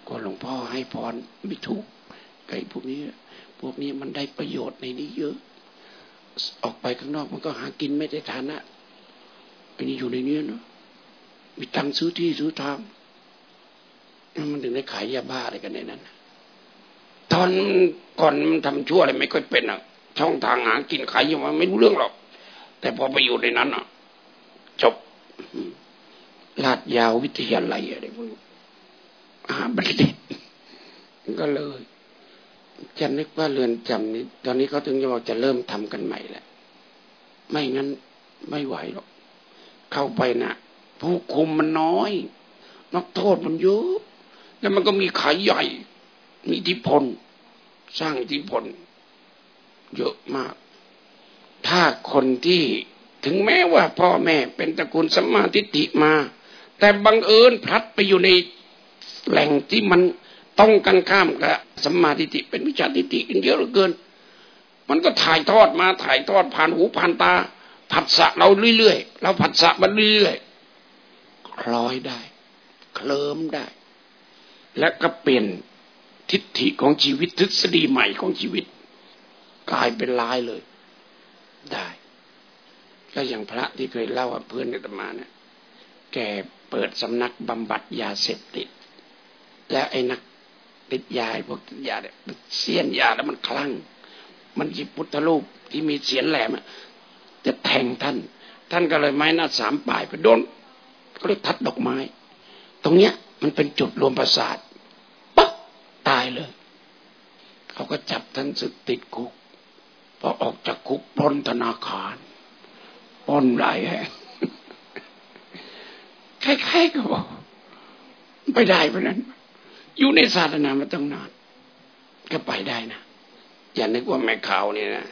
ก็หลวงพ่อให้พรไม่ถูกไอ้พวกนี้ พวกนี้มันได้ประโยชน์ในนี้เยอะ ออกไปข้างนอกมันก็หากินไม่ได้ฐานะไอ้นี่อยู่ในนี้เนาะมีตังซื้อที่ซื้อทางมันถึงได้ขายยาบ้าอะไรกันในนั้นตอนก่อนมันทำชั่วอะไรไม่ค่อยเป็นอะช่องทางหากินขายยังไม่รู้เรื่องหรอก แต่พอไปอยู่ในนั้นอะ ลาดยาววิทยาลัยอะไรพวกอาบัณฑิตก็เลยจะนึกว่าเรือนจำนี้ ตอนนี้เขาถึงจะบอกจะเริ่มทำกันใหม่แหละไม่งั้นไม่ไหวหรอก เข้าไปน่ะ ผู้คุมมันน้อย นักโทษมันเยอะแล้วมันก็มีขายใหญ่ มีอิทธิพล สร้างอิทธิพล เยอะมาก ถ้าคนที่ ถึงแม้ว่าพ่อแม่เป็นตระกูลสัมมาทิฏฐิมา แต่บังเอิญพลัดไปอยู่ในแหล่งที่มันต้องกันข้ามกับสัมมาทิฏฐิเป็นวิชาทิฏฐิกันเยอะเหลือเกิน มันก็ถ่ายทอดมาถ่ายทอดผ่านหูผ่านตา ผัสสะเราเรื่อยๆเราผัสสะมันเรื่อยๆคล้อยได้ เคลิ้มได้ และก็เปลี่ยนทิฏฐิของชีวิตทฤษฎีใหม่ของชีวิต กลายเป็นลายเลย ได้ ก็อย่างพระที่เคยเล่าเพื่อนอาตมาเนี่ยแกเปิดสำนักบำบัดยาเสพติด และไอ้นักติดยาพวกติดยาเนี่ยเสี้ยนยาแล้วมันคลั่ง มันหยิบพุทธรูปที่มีเสียนแหลมจะแทงท่าน ท่านก็เลยไม้หน้าสามปลายไปโดนก็เลยทัดดอกไม้ ตรงเนี้ยมันเป็นจุดรวมประสาทปั๊บตายเลย เขาก็จับท่านสึกติดคุกพอออกจากคุกปล้นธนาคาร ปล้นหลายแห่งใครๆก็บอกไปได้เพราะนั้น อยู่ในศาสนามาตั้งนานก็ไปได้นะ อย่านึกว่าแม่ขาวเนี่ยนะ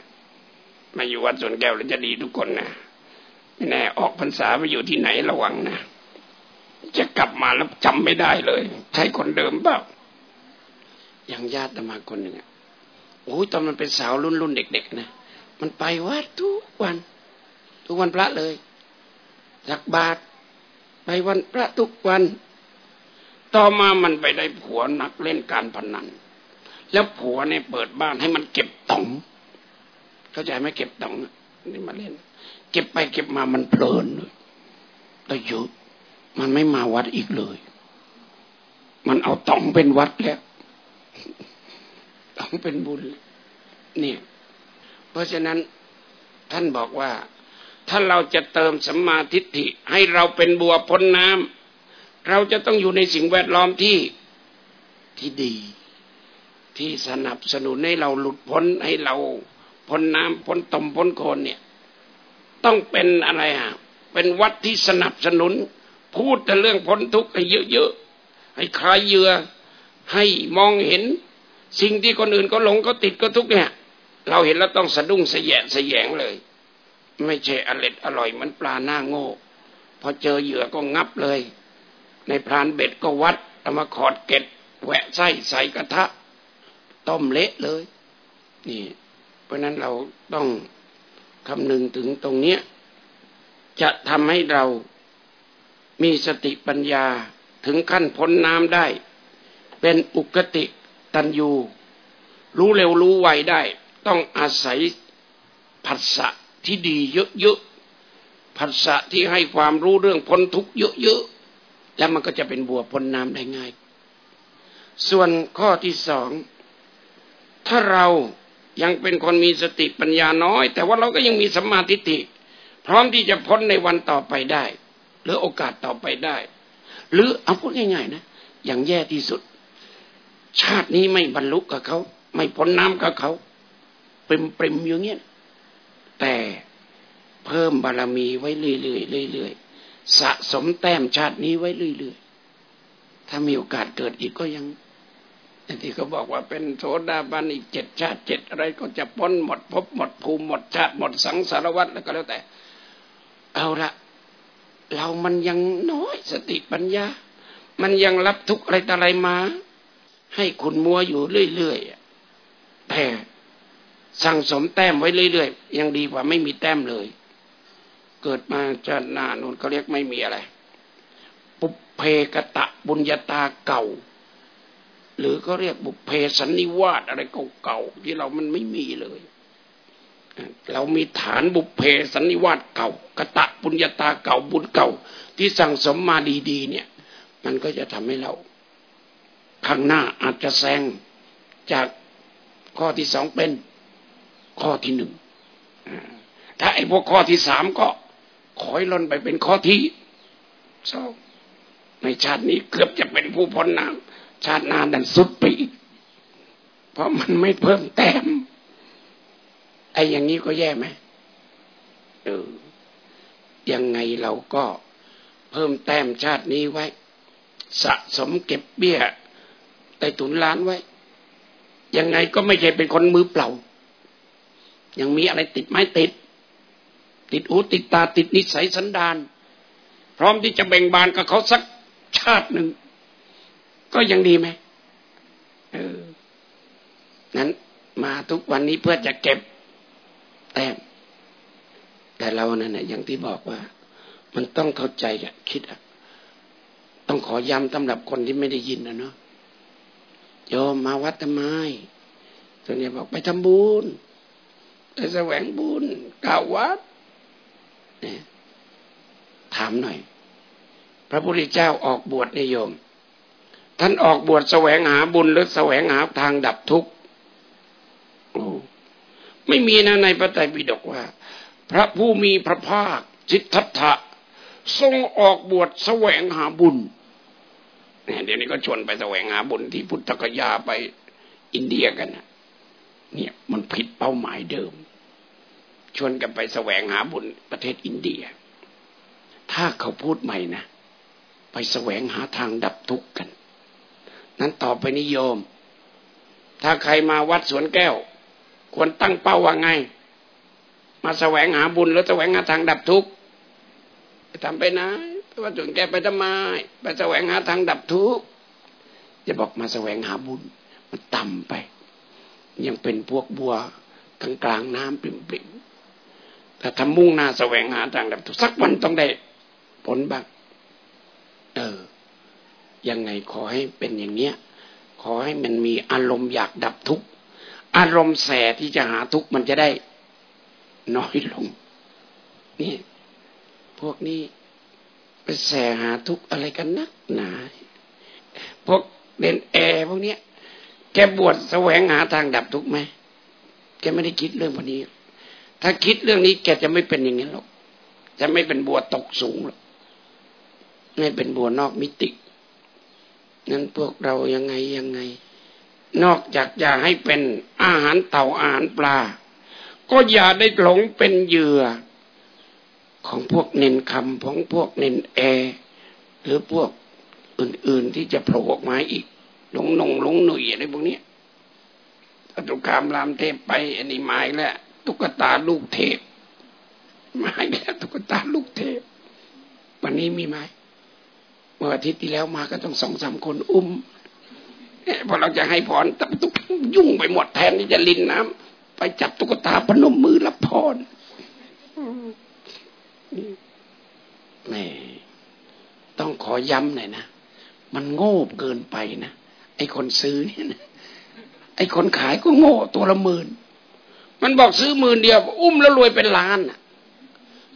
มาอยู่วัดสวนแก้วแล้วจะดีทุกคนนะไม่แน่ออกพรรษาไปอยู่ที่ไหนระวังนะจะกลับมาแล้วจำไม่ได้เลย ใช่คนเดิมเปล่าอย่างญาติมาคนหนึ่งอะโอ้ยตอนมันเป็นสาวรุ่นรุ่นเด็ก ๆ นะ มันไปวัดทุกวัน ทุกวันพระเลยสักบาทไปวันพระทุกวัน ต่อมามันไปได้ผัวนักเล่นการพนัน แล้วผัวเนี่ยเปิดบ้านให้มันเก็บต๋อง เข้าใจไหมเก็บต๋องนี่มาเล่น เก็บไปเก็บมามันเพลินเลยแต่เยอะมันไม่มาวัดอีกเลย มันเอาต๋องเป็นวัดแล้วต้องเป็นบุญ เนี่ย เพราะฉะนั้นท่านบอกว่า ถ้าเราจะเติมสัมมาทิฏฐิให้เราเป็นบัวพ้นน้ำเราจะต้องอยู่ในสิ่งแวดล้อมที่ที่ดี ที่สนับสนุนให้เราหลุดพ้นให้เราพ้นน้ำพ้นตมพ้นโคนเนี่ย ต้องเป็นอะไรอะเป็นวัดที่สนับสนุน พูดแต่เรื่องพ้นทุกข์ให้เยอะๆให้คลายเยื่อให้มองเห็น สิ่งที่คนอื่นก็หลงก็ติดก็ทุกข์เนี่ย เราเห็นแล้วต้องสะดุ้งสะแยะสะแยงเลย ไม่ใช่อร่อยอร่อยมันปลาหน้าโง่พอเจอเหยื่อก็งับเลย ในพรานเบ็ดก็วัดเอามาขอดเก็ดแหวะไส้ใส่กระทะ ต้มเละเลย นี่ เพราะนั้นเราต้องคำนึงถึงตรงเนี้ย จะทำให้เรามีสติปัญญาถึงขั้นพ้นน้ำได้ เป็นอุกติตันยูรู้เร็วรู้ไวได้ ต้องอาศัยผัสสะ ที่ดีเยอะๆผัสสะที่ให้ความรู้เรื่องพ้นทุกข์เยอะๆแล้วมันก็จะเป็นบัวพ้นน้ำได้ง่าย ส่วนข้อที่สองถ้าเรายังเป็นคนมีสติปัญญาน้อย แต่ว่าเราก็ยังมีสัมมาทิฏฐิพร้อมที่จะพ้นในวันต่อไปได้ หรือโอกาสต่อไปได้ หรือเอาพูดง่ายๆนะอย่างแย่ที่สุด ชาตินี้ไม่บรรลุกับเขา ไม่พ้นน้ำกับเขาปริมปริมอย่างเงี้ย แต่เพิ่มบารมีไว้เรื่อยๆเรื่อยๆสะสมแต้มชาตินี้ไว้เรื่อยๆถ้ามีโอกาสเกิดอีกก็ยังที่เขาบอกว่าเป็นโสดาบันอีกเจ็ดชาติเจ็ดอะไรก็จะพ้นหมดพบหมดภูมิหมดชาติหมดสังสารวัฏแล้วก็แล้วแต่ เอาละเรามันยังน้อยสติปัญญา มันยังรับทุกอะไรต่อะไรมา ให้คุณมัวอยู่เรื่อยๆแต่ สั่งสมแต้มไว้เรื่อยๆยังดีกว่าไม่มีแต้มเลย เกิดมาจะนานนเขาเรียกไม่มีอะไร ปุเพกะตะบุญญาตาเก่า หรือก็เรียกบุพเพสันนิวาสอะไรเก่าๆที่เรามันไม่มีเลย เรามีฐานบุพเพสันนิวาสเก่ากะตะปุญญาตาเก่าบุญเก่า ที่สั่งสมมาดีๆ เนี่ย มันก็จะทำให้เราข้างหน้าอาจจะแซงจากข้อที่สองเป็น ข้อที่หนึ่งถ้าไอ้พวกข้อที่สามก็ขอยล่นไปเป็นข้อที่สองในชาตินี้เกือบจะเป็นผู้พ้นน้ำชาตินาดันสุดไปอีกเพราะมันไม่เพิ่มแต้มไอ้อย่างนี้ก็แย่ไหมเออยังไงเราก็เพิ่มแต้มชาตินี้ไว้ สะสมเก็บเบี้ยไต้ตุนล้านไว้ ยังไงก็ไม่ใช่เป็นคนมือเปล่า ยังมีอะไรติดไม้ติด ติดหูติดตาติดนิสัยสันดาน พร้อมที่จะแบ่งบานกับเขาสักชาติหนึ่ง ก็ยังดีไหมเออนั้นมาทุกวันนี้เพื่อจะเก็บแต้มแต่เรานั่นนะอย่างที่บอกว่า มันต้องเข้าใจอะคิดอะต้องขอย้ำสำหรับคนที่ไม่ได้ยินนะเนาะโยมมาวัดทำไมส่วนใหญ่บอกไปทำบุญ แสวงบุญกล่าววัดเนี่ยถามหน่อย พระพุทธเจ้าออกบวชในโยม ท่านออกบวชแสวงหาบุญหรือแสวงหาทางดับทุกข์ไม่มีนะในพระไตรปิฎกว่า พระผู้มีพระภาคจิตทัตถะทรงออกบวชแสวงหาบุญเนี่ยเดี๋ยวนี้ก็ชวนไปแสวงหาบุญที่พุทธกยาไปอินเดียกันนะเนี่ยมันผิดเป้าหมายเดิม ชวนกันไปแสวงหาบุญประเทศอินเดีย ถ้าเขาพูดใหม่นะ ไปแสวงหาทางดับทุกข์กัน นั้นต่อไปนิยม ถ้าใครมาวัดสวนแก้ว ควรตั้งเป้าว่าไง มาแสวงหาบุญหรือแสวงหาทางดับทุกข์ไปทำไปนะวัดสวนแก้วไปทำไมไปแสวงหาทางดับทุกข์จะบอกมาแสวงหาบุญ มันต่ำไป ยังเป็นพวกบัวกลางกลางน้ำปริ่ม ๆแต่ทำมุ่งหน้าแสวงหาทางดับทุกข์สักวันต้องได้ผลบ้างเออ ยังไงขอให้เป็นอย่างเนี้ย ขอให้มันมีอารมณ์อยากดับทุกข์อารมณ์แสที่จะหาทุกข์มันจะได้น้อยลง นี่ พวกนี้ไปแสหาทุกข์อะไรกันนักหนาพวกเดนแอร์พวกเนี้ย แกบวชแสวงหาทางดับทุกข์ไหม แกไม่ได้คิดเรื่องพวกนี้ ถ้าคิดเรื่องนี้แกจะไม่เป็นอย่างนี้หรอก จะไม่เป็นบัวตกสูงหรอก ไม่เป็นบัวนอกมิติ นั้นพวกเรายังไงยังไง นอกจากจะให้เป็นอาหารเต่าอาหารปลา ก็อย่าได้หลงเป็นเหยื่อ ของพวกเน้นคำของพวกเน้นแอ หรือพวกอื่น ๆที่จะโผล่ออกมาอีก หลงนงหลงหนุ่ยอะไรพวกนี้อตุกามรามเทพไปอันนี้หมายแล้ว ตุ๊กตาลูกเทพมายแล้วตุ๊กตาลูกเทพ วันนี้มีไหมเมื่ออาทิตย์ที่แล้วมาก็ต้องสองสามคนอุ้มพอเราจะให้พรตตุ๊กยุ่งไปหมดแทนที่จะลินน้ำไปจับตุ๊กตาพนมมือรับพรแม่ต้องขอย้ำหน่อยนะ มันโง่เกินไปนะ ไอ้คนซื้อเนี่ยนะไอ้คนขายก็โง่ตัวละหมื่น มันบอกซื้อหมื่นเดียว อุ้มแล้วรวยเป็นล้าน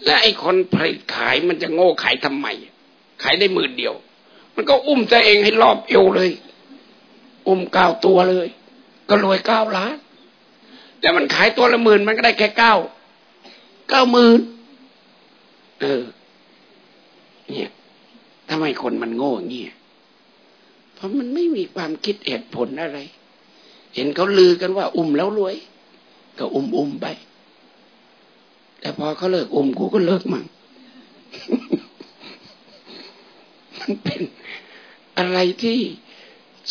และไอ้คนผลิตขายมันจะโง่ขายทำไม ขายได้หมื่นเดียว มันก็อุ้มตัวเองให้รอบเอวเลย อุ้มเก้าตัวเลย ก็รวยเก้าล้าน แต่มันขายตัวละหมื่นมันก็ได้แค่เก้าเก้าหมื่นเออ เนี่ยทำไมคนมันโง่เงี้ยเพราะมันไม่มีความคิดเหตุผลอะไร เห็นเขาลือกันว่า อุ้มแล้วรวย ก็อุ้มอุ้มไป แต่พอเขาเลิกอุ้มกูก็เลิกมั่งมันเป็นอะไรที่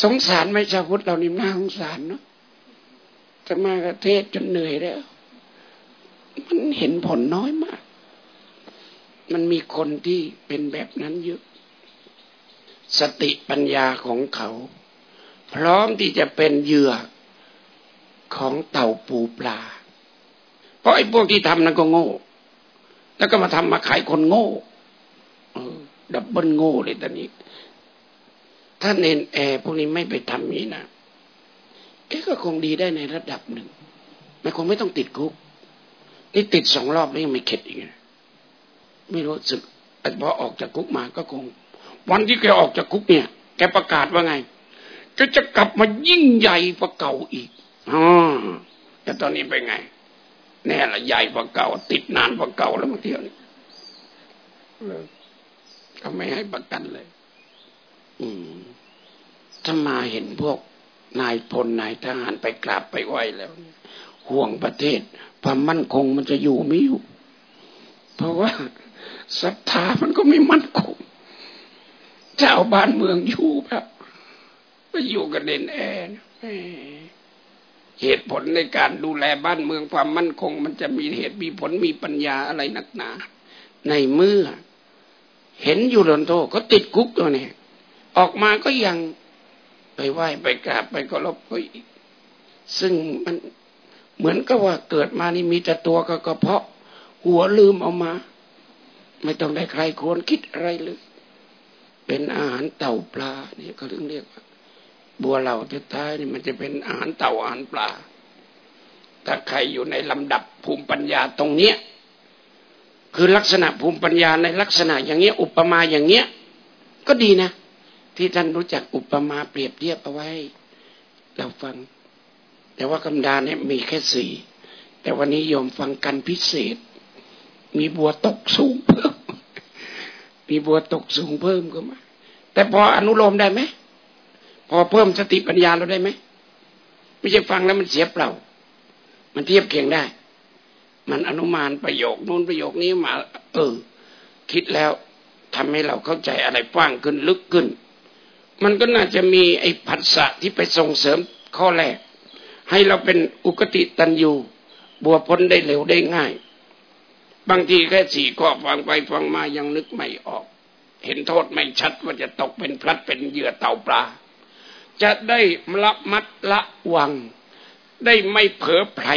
สงสารไม่ชาวพุทธเรานี่น่าสงสารเนาะจะมากระเทศจนเหนื่อยแล้ว มันเห็นผลน้อยมาก มันมีคนที่เป็นแบบนั้นเยอะ สติปัญญาของเขา พร้อมที่จะเป็นเหยื่อ ของเต่าปูปลา เพราะไอ้พวกที่ทำนั้นก็โง่ แล้วก็มาทำมาขายคนโง่ดับเบิลโง่เลยตอนนี้ ถ้าเนนแอร์พวกนี้ไม่ไปทำนี้นะเอ๊ก็คงดีได้ในระดับหนึ่งไม่คงไม่ต้องติดคุก นี่ติดสองรอบแล้วยังไม่เข็ดอีกไม่รู้สึกพอออกจากคุกมาก็คง วันที่แกออกจากคุกเนี่ย แกประกาศว่าไง ก็จะกลับมายิ่งใหญ่กว่าเก่าอีก อ๋อแต่ตอนนี้เป็นไง แน่ละใหญ่กว่าเก่า ติดนานกว่าเก่าแล้วมาเที่ยวนี่ก็ไม่ให้ประกันเลย อืมถ้ามาเห็นพวกนายพลนายทหารไปกราบไปไหวแล้วห่วงประเทศความมั่นคงมันจะอยู่ไม่อยู่ เพราะว่าศรัทธามันก็ไม่มั่นคงเจ้าบ้านเมืองอยู่แบบไปอยู่กับเด่นแอน เหตุผลในการดูแลบ้านเมืองความมั่นคง มันจะมีเหตุมีผลมีปัญญาอะไรนักหนา ในเมื่อ เห็นอยู่หลนโตก็ติดคุกตัวเนี่ยออกมาก็ยังไปไหว้ไปกราบไปเคารพก็อีกซึ่งมันเหมือนกับว่าเกิดมานี่มีแต่ตัวก็กระเพาะ หัวลืมเอามา ไม่ต้องได้ใครควรคิดอะไรเลย เป็นอาหารเต่าปลาเนี่ยเขาถึงเรียกว่า บัวเหล่าท้ายนี่มันจะเป็นอาหารเต่าอาหารปลา ถ้าใครอยู่ในลำดับภูมิปัญญาตรงเนี้ยคือลักษณะภูมิปัญญาในลักษณะอย่างเงี้ย อุปมาอย่างเงี้ย ก็ดีนะ ที่ท่านรู้จักอุปมาเปรียบเทียบเอาไว้ เราฟัง แต่ว่าคำดาเนี่ยมีแค่สี่แต่วันนี้โยมฟังกันพิเศษ มีบัวตกสูงเพิ่ม มีบัวตกสูงเพิ่มก็มา แต่พออนุโลมได้ไหม พอเพิ่มสติปัญญาเราได้ไหมไม่ใช่ฟังแล้วมันเสียเปล่า มันเทียบเคียงได้ มันอนุมานประโยคนู้นประโยคนี้มา เออ คิดแล้วทำให้เราเข้าใจอะไรกว้างขึ้นลึกขึ้น มันก็น่าจะมีไอ้ผัสสะที่ไปส่งเสริมข้อแรก ให้เราเป็นอุกติตันยูบัวพ้นได้เร็วได้ง่าย บางทีแค่สี่ข้อฟังไปฟังมายังนึกไม่ออก เห็นโทษไม่ชัดว่าจะตกเป็นพลัดเป็นเหยื่อเต่าปลา จะได้ละมัดละวัง ได้ไม่เผลอไผล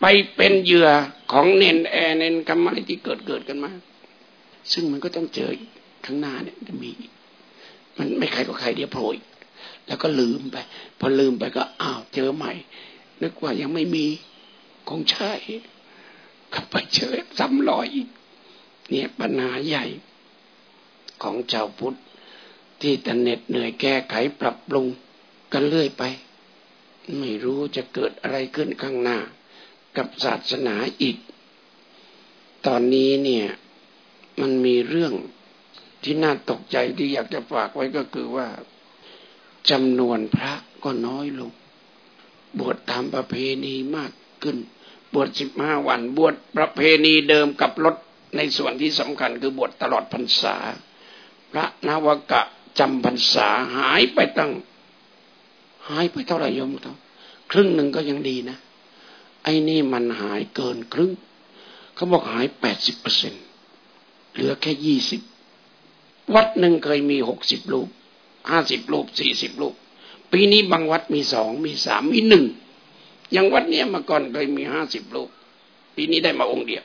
ไปเป็นเหยื่อของเนนแอเนนกรรมอะไรที่เกิดเกิดกันมา ซึ่งมันก็ต้องเจอข้างหน้าเนี่ยจะมี มันไม่ใครก็ใครเดียวโผล่แล้วก็ลืมไป พอลืมไปก็อ้าวเจอใหม่ นึกว่ายังไม่มีคงใช่ก็ไปเจอซ้ำรอยอีกเนี่ยปัญหาใหญ่ของชาวพุทธ ที่ตะเหน็ดเหนื่อยแก้ไขปรับปรุงกันเรื่อยไป ไม่รู้จะเกิดอะไรขึ้นข้างหน้า กับศาสนาอีก ตอนนี้เนี่ย มันมีเรื่องที่น่าตกใจที่อยากจะฝากไว้ก็คือว่าจำนวนพระก็น้อยลง บวชตามประเพณีมากขึ้น บวชสิบห้าวัน บวชประเพณีเดิมกับลดในส่วนที่สำคัญคือบวชตลอดพรรษา พระนวกะ จำพรรษาหายไปตั้ง หายไปเท่าไหร่โยมเท่าครึ่งหนึ่งก็ยังดีนะ ไอ้นี่มันหายเกินครึ่ง เขาบอกหายแปดสิบเปอร์เซ็นเหลือแค่ยี่สิบวัดหนึ่งเคยมีหกสิบลูกห้าสิบลูกสี่สิบลูก ปีนี้บางวัดมีสองมีสามมีหนึ่งอย่างวัดเนี้ยมาก่อนเคยมีห้าสิบลูก ปีนี้ได้มาองค์เดียว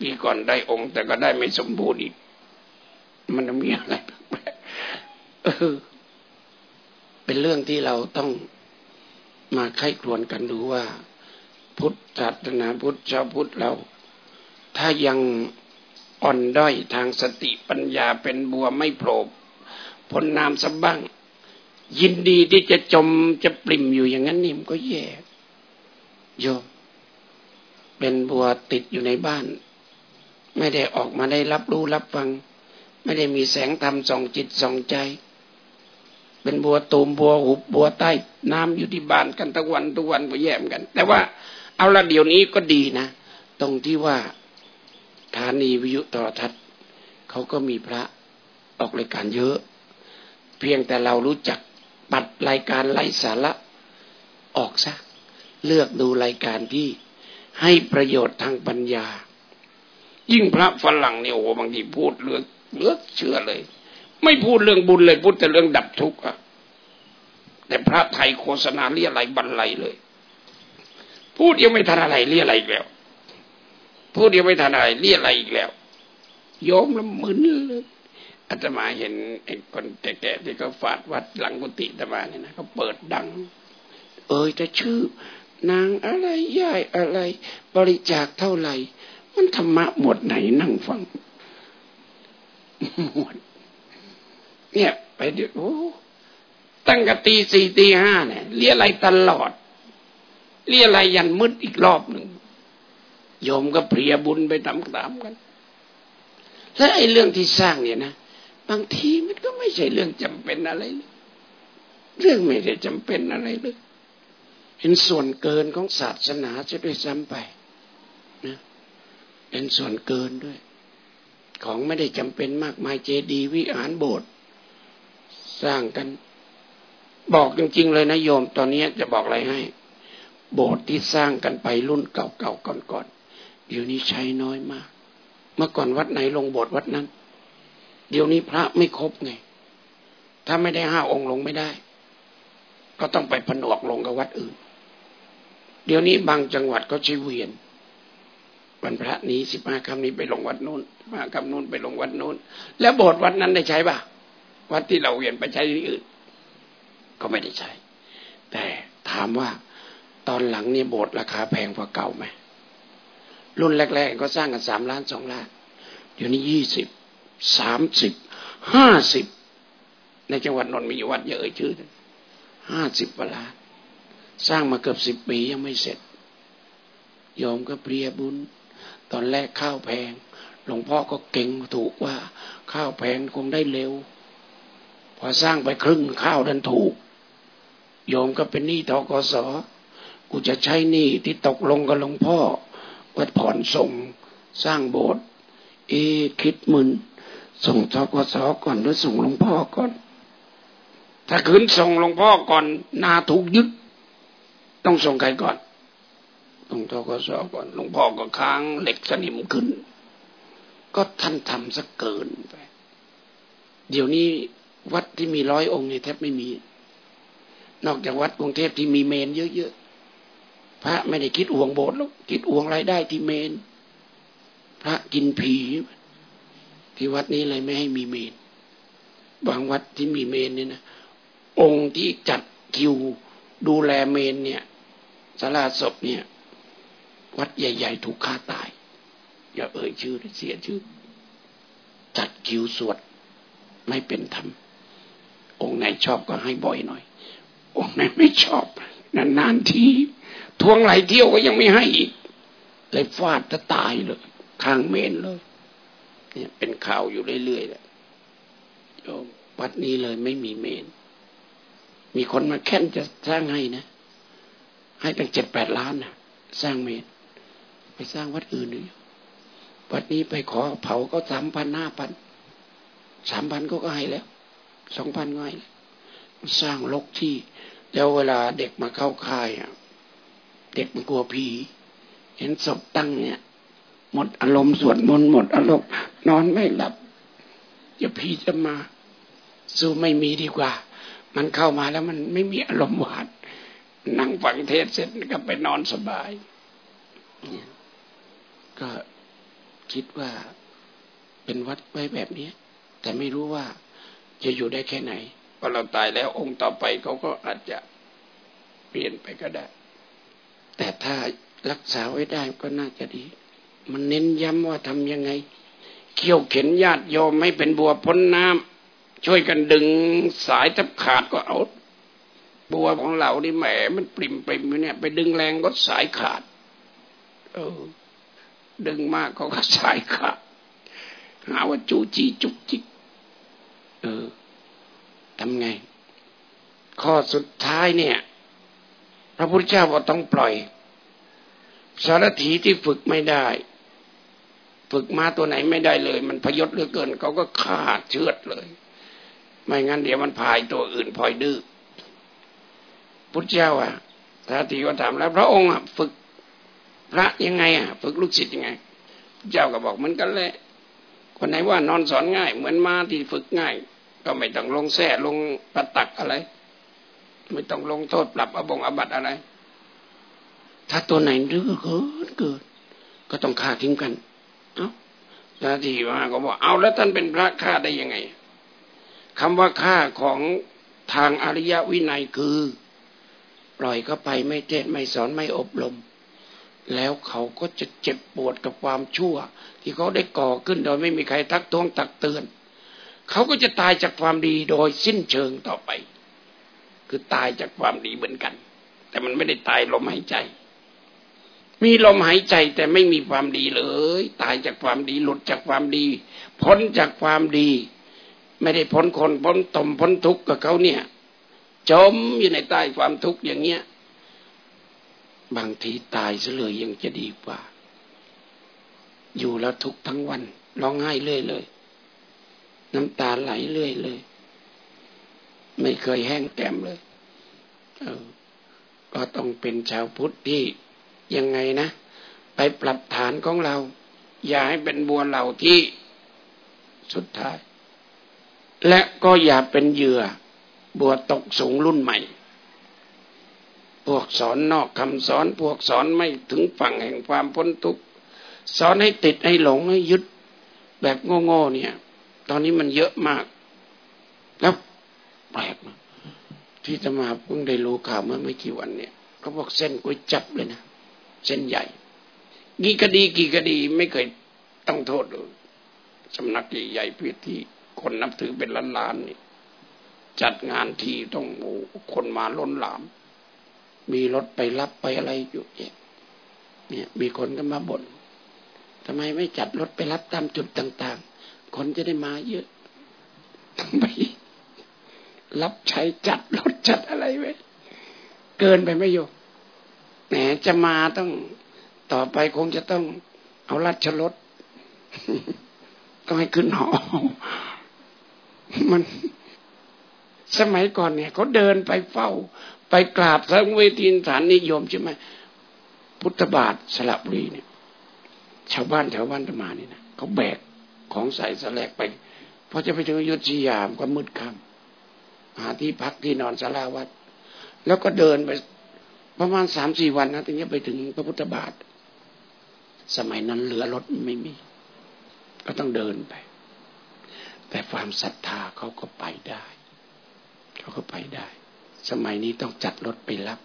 ปีก่อนได้องค์ แต่ก็ได้ไม่สมบูรณ์อีก มันมีอะไรเออ เป็นเรื่องที่เราต้องมาไข้ครวนกันดูว่า พุทธศาสนาพุทธชาวพุทธเรา ถ้ายังอ่อนด้อยทางสติปัญญาเป็นบัวไม่โผล่พ้นน้ำสักบ้าง ยินดีที่จะจมจะปริ่มอยู่อย่างนั้นนี่มันก็แย่โยมเป็นบัวติดอยู่ในบ้าน ไม่ได้ออกมาได้รับรู้รับฟัง ไม่ได้มีแสงธรรมส่องจิตส่องใจ เป็นบัวตูมบัวหุบบัวใต้ น้ำอยู่ที่บ้านกันทุกวันทุกวันก็แย่มกัน แต่ว่าเอาละเดี๋ยวนี้ก็ดีนะ ตรงที่ว่าฐานีวิทยุโทรทัศน์เขาก็มีพระออกรายการเยอะ เพียงแต่เรารู้จักปัดรายการไร้สาระออกซะเลือกดูรายการที่ให้ประโยชน์ทางปัญญา ยิ่งพระฝรั่งเนี่ยโอ้บางทีพูดเรื่อง เลือเชื่อเลย ไม่พูดเรื่องบุญเลยพูดแต่เรื่องดับทุกข์อะแต่พระไทยโฆษณาเรียอะไรบันไลเลย พูดยังไม่ทันอะไรเรียอะไรอีกแล้ว พูดยังไม่ทันอะไรเรียอะไรอีกแล้วโยมละมึนเลยอาตมาเห็นไอ้คนแก่ๆที่เขาฝาดวัดหลังกุฏิอาตมาเนี่ยนะเขาเปิดดัง เอ่ยจะชื่อนางอะไรยายอะไร บริจาคเท่าไหร่ มันธรรมะหมดไหนนั่งฟัง หมด เนี่ย ไปเดี๋ยวโอ้ตั้งกตีสี่ตีห้าเนี่ยเรียอะไรตลอด เรียอะไรยันมืดอีกรอบหนึ่งโยมก็เพลียบุญไปตามๆกัน และไอ้เรื่องที่สร้างเนี่ยนะบางทีมันก็ไม่ใช่เรื่องจำเป็นอะไรเลยเรื่องไม่ได้จำเป็นอะไรเลยเป็นส่วนเกินของศาสนาจะด้วยซ้ำไปนะเป็นส่วนเกินด้วย ของไม่ได้จำเป็นมากมายเจดีวิหารโบสถ์สร้างกัน บอกจริง ๆ เลยนะโยม ตอนนี้จะบอกอะไรให้ โบสถ์ที่สร้างกันไปรุ่นเก่าๆก่อนๆเดี๋ยวนี้ใช้น้อยมาก เมื่อก่อนวัดไหนลงโบสถ์วัดนั้น เดี๋ยวนี้พระไม่ครบไง ถ้าไม่ได้ห้าองค์ลงไม่ได้ ก็ต้องไปผนวกลงกับวัดอื่น เดี๋ยวนี้บางจังหวัดก็ใช้เวียน วันพระนี้สิบห้าคำนี้ไปลงวัดนู้นมาคำนู้นไปลงวัดนู้น แล้วโบสถ์วัดนั้นได้ใช้ป่ะวัดที่เราเวียนไปใช้ที่อื่น ก็ไม่ได้ใช้ แต่ถามว่าตอนหลังเนี่ยโบสถ์ราคาแพงกว่าเก่าไหมรุ่นแรก ๆ ก็สร้างกันสามล้านสองล้านเดี๋ยวนี้ยี่สิบสามสิบห้าสิบในจังหวัดนนท์มีวัดเยอะชื่อห้าสิบกว่าล้านสร้างมาเกือบสิบปียังไม่เสร็จยอมก็เปรียบุญ ตอนแรกข้าวแพง หลวงพ่อก็เก่งถูกว่า ข้าวแพงคงได้เร็ว พอสร้างไปครึ่งข้าวดันถูก โยมก็เป็นหนี้ทกศกูจะใช้หนี้ที่ตกลงกับหลวงพ่อว่าผ่อนส่งสร้างโบสถ์เอคิดมึนส่งทกศก่อนหรือส่งหลวงพ่อก่อน ถ้าขืนส่งหลวงพ่อก่อนนาถูกยึด ต้องส่งใครก่อน ต้องทกศก่อนหลวงพ่อก็ค้างเหล็กสนิมขึ้น ก็ท่านทำสักเกินไป เดี๋ยวนี้วัดที่มีร้อยองค์เนี่ยแทบไม่มี นอกจากวัดกรุงเทพที่มีเมนเยอะๆ พระไม่ได้คิดห่วงโบสถ์หรอกคิดห่วงรายได้ที่เมน พระกินผี ที่วัดนี้เลยไม่ให้มีเมน บางวัดที่มีเมนเนี่ยนะองค์ที่จัดคิวดูแลเมนเนี่ยสาราศพเนี่ย วัดใหญ่ ๆ ถูกฆ่าตาย อย่าเอ่ยชื่อเสียชื่อ จัดคิวสวดไม่เป็นธรรม องค์ไหนชอบก็ให้บ่อยหน่อย องค์ไหนไม่ชอบ นานๆทีทวงหลายเที่ยวก็ยังไม่ให้อีก เลยฟาดจะตายเลยข้างเมนเลยเนี่ยเป็นข่าวอยู่เรื่อยๆแหละโยมวัดนี้เลยไม่มีเมน มีคนมาแค่นจะสร้างให้นะ ให้ตั้งเจ็ดแปดล้านนะสร้างเมน สร้างวัดอื่นเลยวัดนี้ไปขอเผาก็สามพันห้าพันสามพันก็ก็ให้แล้วสองพันก็ให้สร้างลกที่ แล้วเวลาเด็กมาเข้าค่ายอะ เด็กมันกลัวผี เห็นศพตั้งเนี่ย หมดอารมณ์สวดมนต์หมดอารมณ์นอนไม่หลับจะผีจะมา สู้ไม่มีดีกว่า มันเข้ามาแล้วมันไม่มีอารมณ์หวานนั่งฟังเทศเสร็จก็ไปนอนสบาย ก็คิดว่าเป็นวัดไว้แบบนี้แต่ไม่รู้ว่าจะอยู่ได้แค่ไหนพอเราตายแล้วองค์ต่อไปเขาก็อาจจะเปลี่ยนไปก็ได้ แต่ถ้ารักษาไว้ได้ก็น่าจะดี มันเน้นย้ำว่าทำยังไง เขี่ยวเข็นญาติโยมไม่เป็นบัวพ้นน้ำช่วยกันดึงสายทับขาดก็เอา บัวของเรานี่แหมมันปริมปริมอยู่เนี่ย ไปดึงแรงก็สายขาด เออ ดึงมากก็สายขาดหาว่าจูจีจุกจิก เออทำไง ข้อสุดท้ายเนี่ย พระพุทธเจ้าบอกต้องปล่อย สารถีที่ฝึกไม่ได้ ฝึกมาตัวไหนไม่ได้เลย มันพยศเหลือเกิน เขาก็ฆ่าเชือดเลย ไม่งั้นเดี๋ยวมันพายตัวอื่นพลอยดื้อพุทธเจ้าอะสารถีก็ถามแล้ว พระองค์ฝึก พระยังไงอะฝึกลูกศิษย์ยังไง เจ้าก็บอกเหมือนกันแหละคนไหนว่านอนสอนง่าย เหมือนมาที่ฝึกง่าย ก็ไม่ต้องลงแส่ลงประตักอะไร ไม่ต้องลงโทษปรับอบงอบัตอะไร ถ้าตัวไหนดื้อเกินเกินก็ต้องฆ่าทิ้งกัน เอ้านาทีมาก็บอกเอาแล้วท่านเป็นพระฆ่าได้ยังไงคำว่าฆ่าของทางอริยวินัยคือ ปล่อยเข้าไปไม่เทศไม่สอนไม่อบรม แล้วเขาก็จะเจ็บปวดกับความชั่ว ที่เขาได้ก่อขึ้นโดยไม่มีใครทักท้วงตักเตือน เขาก็จะตายจากความดีโดยสิ้นเชิงต่อไป คือตายจากความดีเหมือนกัน แต่มันไม่ได้ตายลมหายใจ มีลมหายใจแต่ไม่มีความดีเลย ตายจากความดีหลุดจากความดี พ้นจากความดี ไม่ได้พ้นคนพ้นตมพ้นทุกข์กับเขาเนี่ย จมอยู่ในใต้ความทุกข์อย่างเงี้ย บางทีตายซะเลยยังจะดีกว่า อยู่แล้วทุกทั้งวันร้องไห้เรื่อยเลย น้ำตาไหลเรื่อยเลย ไม่เคยแห้งแก้มเลย เออ ก็ต้องเป็นชาวพุทธที่ยังไงนะ ไปปรับฐานของเรา อย่าให้เป็นบัวเหล่าที่สุดท้าย และก็อย่าเป็นเหยื่อ บัวตกสูงรุ่นใหม่ พวกสอนนอกคำสอน พวกสอนไม่ถึงฝั่งแห่งความพ้นทุกข์สอนให้ติดให้หลงให้ยึดแบบโง่ๆเนี่ย ตอนนี้มันเยอะมาก แล้วแปลกนะที่จะมาเพิ่งได้รู้ข่าวเมื่อไม่กี่วันเนี่ยเขาบอกเส้นก๋วยจับเลยนะเส้นใหญ่กี่คดีกี่คดีไม่เคยต้องโทษเลยสำนักใหญ่ๆพื่อที่คนนับถือเป็นล้านๆนี่จัดงานทีต้องโคนมาล้นหลาม มีรถไปรับไปอะไรอยู่เนี่ยเนี่ย มีคนก็มาบน่นทำไมไม่จัดรถไปรับตามจุดต่าง ๆ คนจะได้มาเยอะทำไมรับใช้จัดรถจัดอะไรไว้เกินไปไม่โยแหมจะมาต้องต่อไปคงจะต้องเอารัชรถต้องให้ขึ้นหอ มัน สมัยก่อนเนี่ยเขาเดินไปเฝ้า ไปกราบสังเวทีฐานนิยมใช่ไหมพุทธบาทสลับรีเนี่ย ชาวบ้านแถวบ้านธรรมานี่นะเขาแบกของใส่สแลกไปพอจะไปถึงยุทธยามก็มืดค่ำหาที่พักที่นอนสาราวัด แล้วก็เดินไปประมาณสามสี่วันนะถึงจะไปถึงพระพุทธบาท สมัยนั้นเหลือรถไม่มี ก็ต้องเดินไป แต่ความศรัทธาเขาก็ไปได้ เขาก็ไปได้ สมัยนี้ต้องจัดรถไปรับ